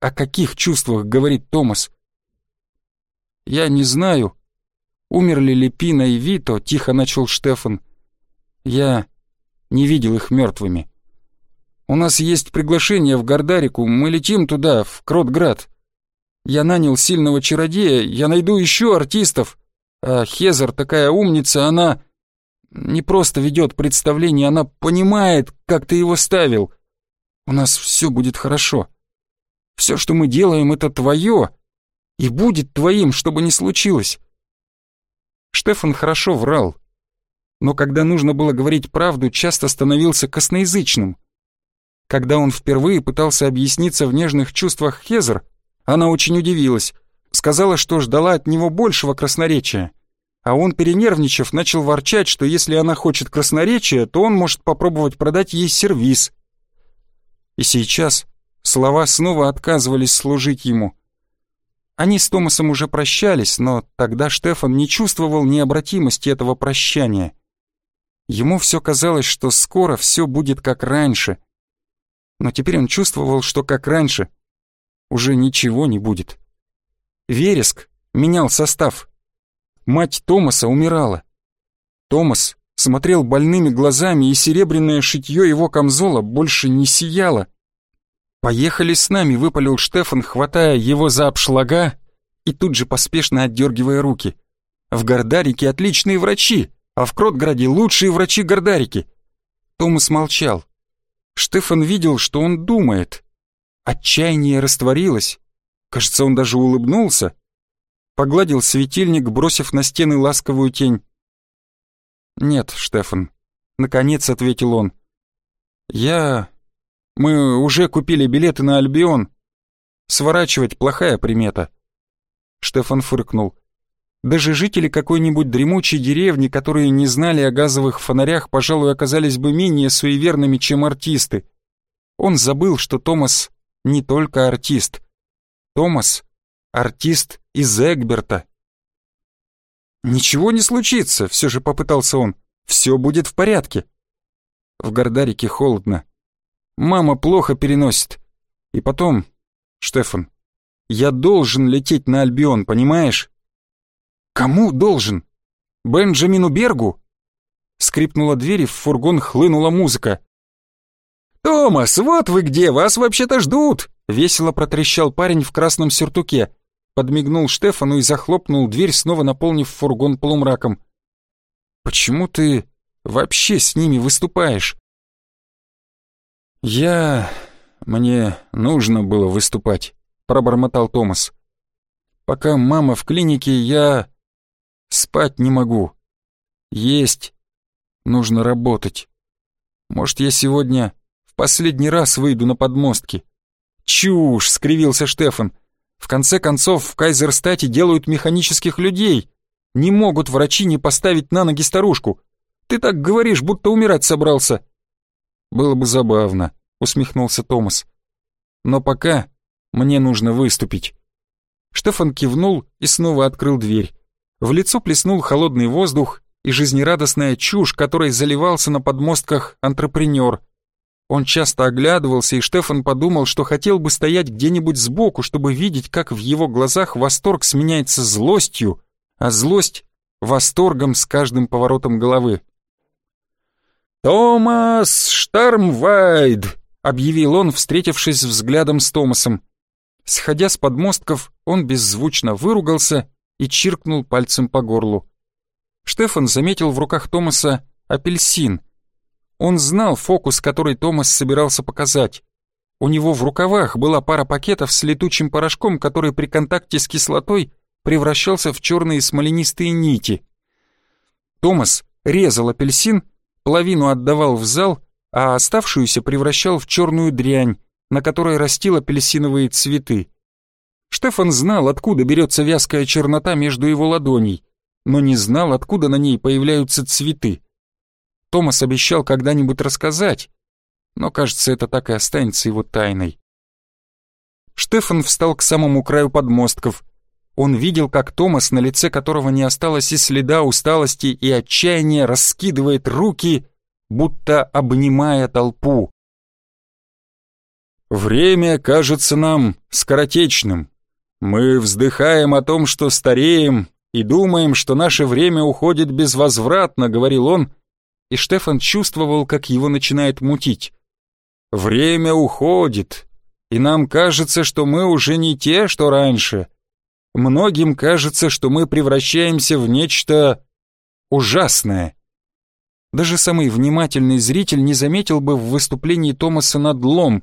о каких чувствах говорит Томас. «Я не знаю, умерли ли Пина и Вито», — тихо начал Штефан. «Я не видел их мертвыми. У нас есть приглашение в Гордарику, мы летим туда, в Кротград. Я нанял сильного чародея, я найду еще артистов, а Хезер такая умница, она...» не просто ведет представление, она понимает, как ты его ставил. У нас все будет хорошо. Все, что мы делаем, это твое, и будет твоим, что бы ни случилось. Штефан хорошо врал, но когда нужно было говорить правду, часто становился косноязычным. Когда он впервые пытался объясниться в нежных чувствах Хезер, она очень удивилась, сказала, что ждала от него большего красноречия а он, перенервничав, начал ворчать, что если она хочет красноречия, то он может попробовать продать ей сервиз. И сейчас слова снова отказывались служить ему. Они с Томасом уже прощались, но тогда Штефан не чувствовал необратимости этого прощания. Ему все казалось, что скоро все будет как раньше. Но теперь он чувствовал, что как раньше, уже ничего не будет. Вереск менял состав. Мать Томаса умирала. Томас смотрел больными глазами, и серебряное шитье его камзола больше не сияло. «Поехали с нами», — выпалил Штефан, хватая его за обшлага и тут же поспешно отдергивая руки. «В Гордарике отличные врачи, а в Кротграде лучшие врачи Гордарики». Томас молчал. Штефан видел, что он думает. Отчаяние растворилось. Кажется, он даже улыбнулся. Погладил светильник, бросив на стены ласковую тень. «Нет, Штефан», — наконец ответил он. «Я... Мы уже купили билеты на Альбион. Сворачивать плохая примета». Штефан фыркнул. Даже жители какой-нибудь дремучей деревни, которые не знали о газовых фонарях, пожалуй, оказались бы менее суеверными, чем артисты. Он забыл, что Томас не только артист. Томас — артист из Эгберта. «Ничего не случится», — все же попытался он. «Все будет в порядке». В Гордарике холодно. Мама плохо переносит. И потом, Штефан, я должен лететь на Альбион, понимаешь? Кому должен? Бенджамину Бергу? Скрипнула дверь, и в фургон хлынула музыка. «Томас, вот вы где, вас вообще-то ждут!» Весело протрещал парень в красном сюртуке. Подмигнул Штефану и захлопнул дверь, снова наполнив фургон полумраком. «Почему ты вообще с ними выступаешь?» «Я... мне нужно было выступать», — пробормотал Томас. «Пока мама в клинике, я... спать не могу. Есть. Нужно работать. Может, я сегодня в последний раз выйду на подмостки?» «Чушь!» — скривился Штефан. «В конце концов, в Кайзерстате делают механических людей. Не могут врачи не поставить на ноги старушку. Ты так говоришь, будто умирать собрался». «Было бы забавно», — усмехнулся Томас. «Но пока мне нужно выступить». Штефан кивнул и снова открыл дверь. В лицо плеснул холодный воздух и жизнерадостная чушь, которой заливался на подмостках антрепренер. Он часто оглядывался, и Штефан подумал, что хотел бы стоять где-нибудь сбоку, чтобы видеть, как в его глазах восторг сменяется злостью, а злость — восторгом с каждым поворотом головы. «Томас Штармвайд!» — объявил он, встретившись взглядом с Томасом. Сходя с подмостков, он беззвучно выругался и чиркнул пальцем по горлу. Штефан заметил в руках Томаса апельсин. Он знал фокус, который Томас собирался показать. У него в рукавах была пара пакетов с летучим порошком, который при контакте с кислотой превращался в черные смоленистые нити. Томас резал апельсин половину отдавал в зал, а оставшуюся превращал в черную дрянь, на которой растил апельсиновые цветы. Штефан знал, откуда берется вязкая чернота между его ладоней, но не знал, откуда на ней появляются цветы. Томас обещал когда-нибудь рассказать, но, кажется, это так и останется его тайной. Штефан встал к самому краю подмостков, он видел, как Томас, на лице которого не осталось и следа усталости и отчаяния, раскидывает руки, будто обнимая толпу. «Время кажется нам скоротечным. Мы вздыхаем о том, что стареем, и думаем, что наше время уходит безвозвратно», — говорил он, и Штефан чувствовал, как его начинает мутить. «Время уходит, и нам кажется, что мы уже не те, что раньше» Многим кажется, что мы превращаемся в нечто ужасное. Даже самый внимательный зритель не заметил бы в выступлении Томаса надлом.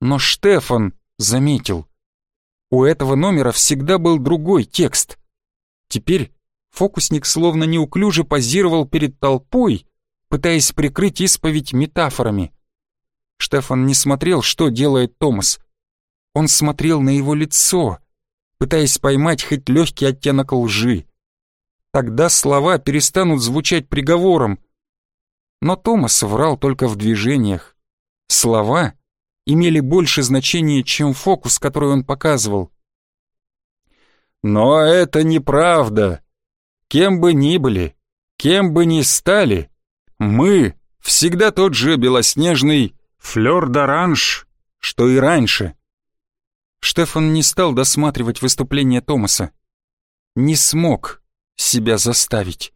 Но Штефан заметил. У этого номера всегда был другой текст. Теперь фокусник словно неуклюже позировал перед толпой, пытаясь прикрыть исповедь метафорами. Штефан не смотрел, что делает Томас. Он смотрел на его лицо, пытаясь поймать хоть легкий оттенок лжи. Тогда слова перестанут звучать приговором. Но Томас врал только в движениях. Слова имели больше значения, чем фокус, который он показывал. Но это неправда. Кем бы ни были, кем бы ни стали, мы всегда тот же белоснежный Флёр d'orange, что и раньше. Штефан не стал досматривать выступление Томаса. Не смог себя заставить.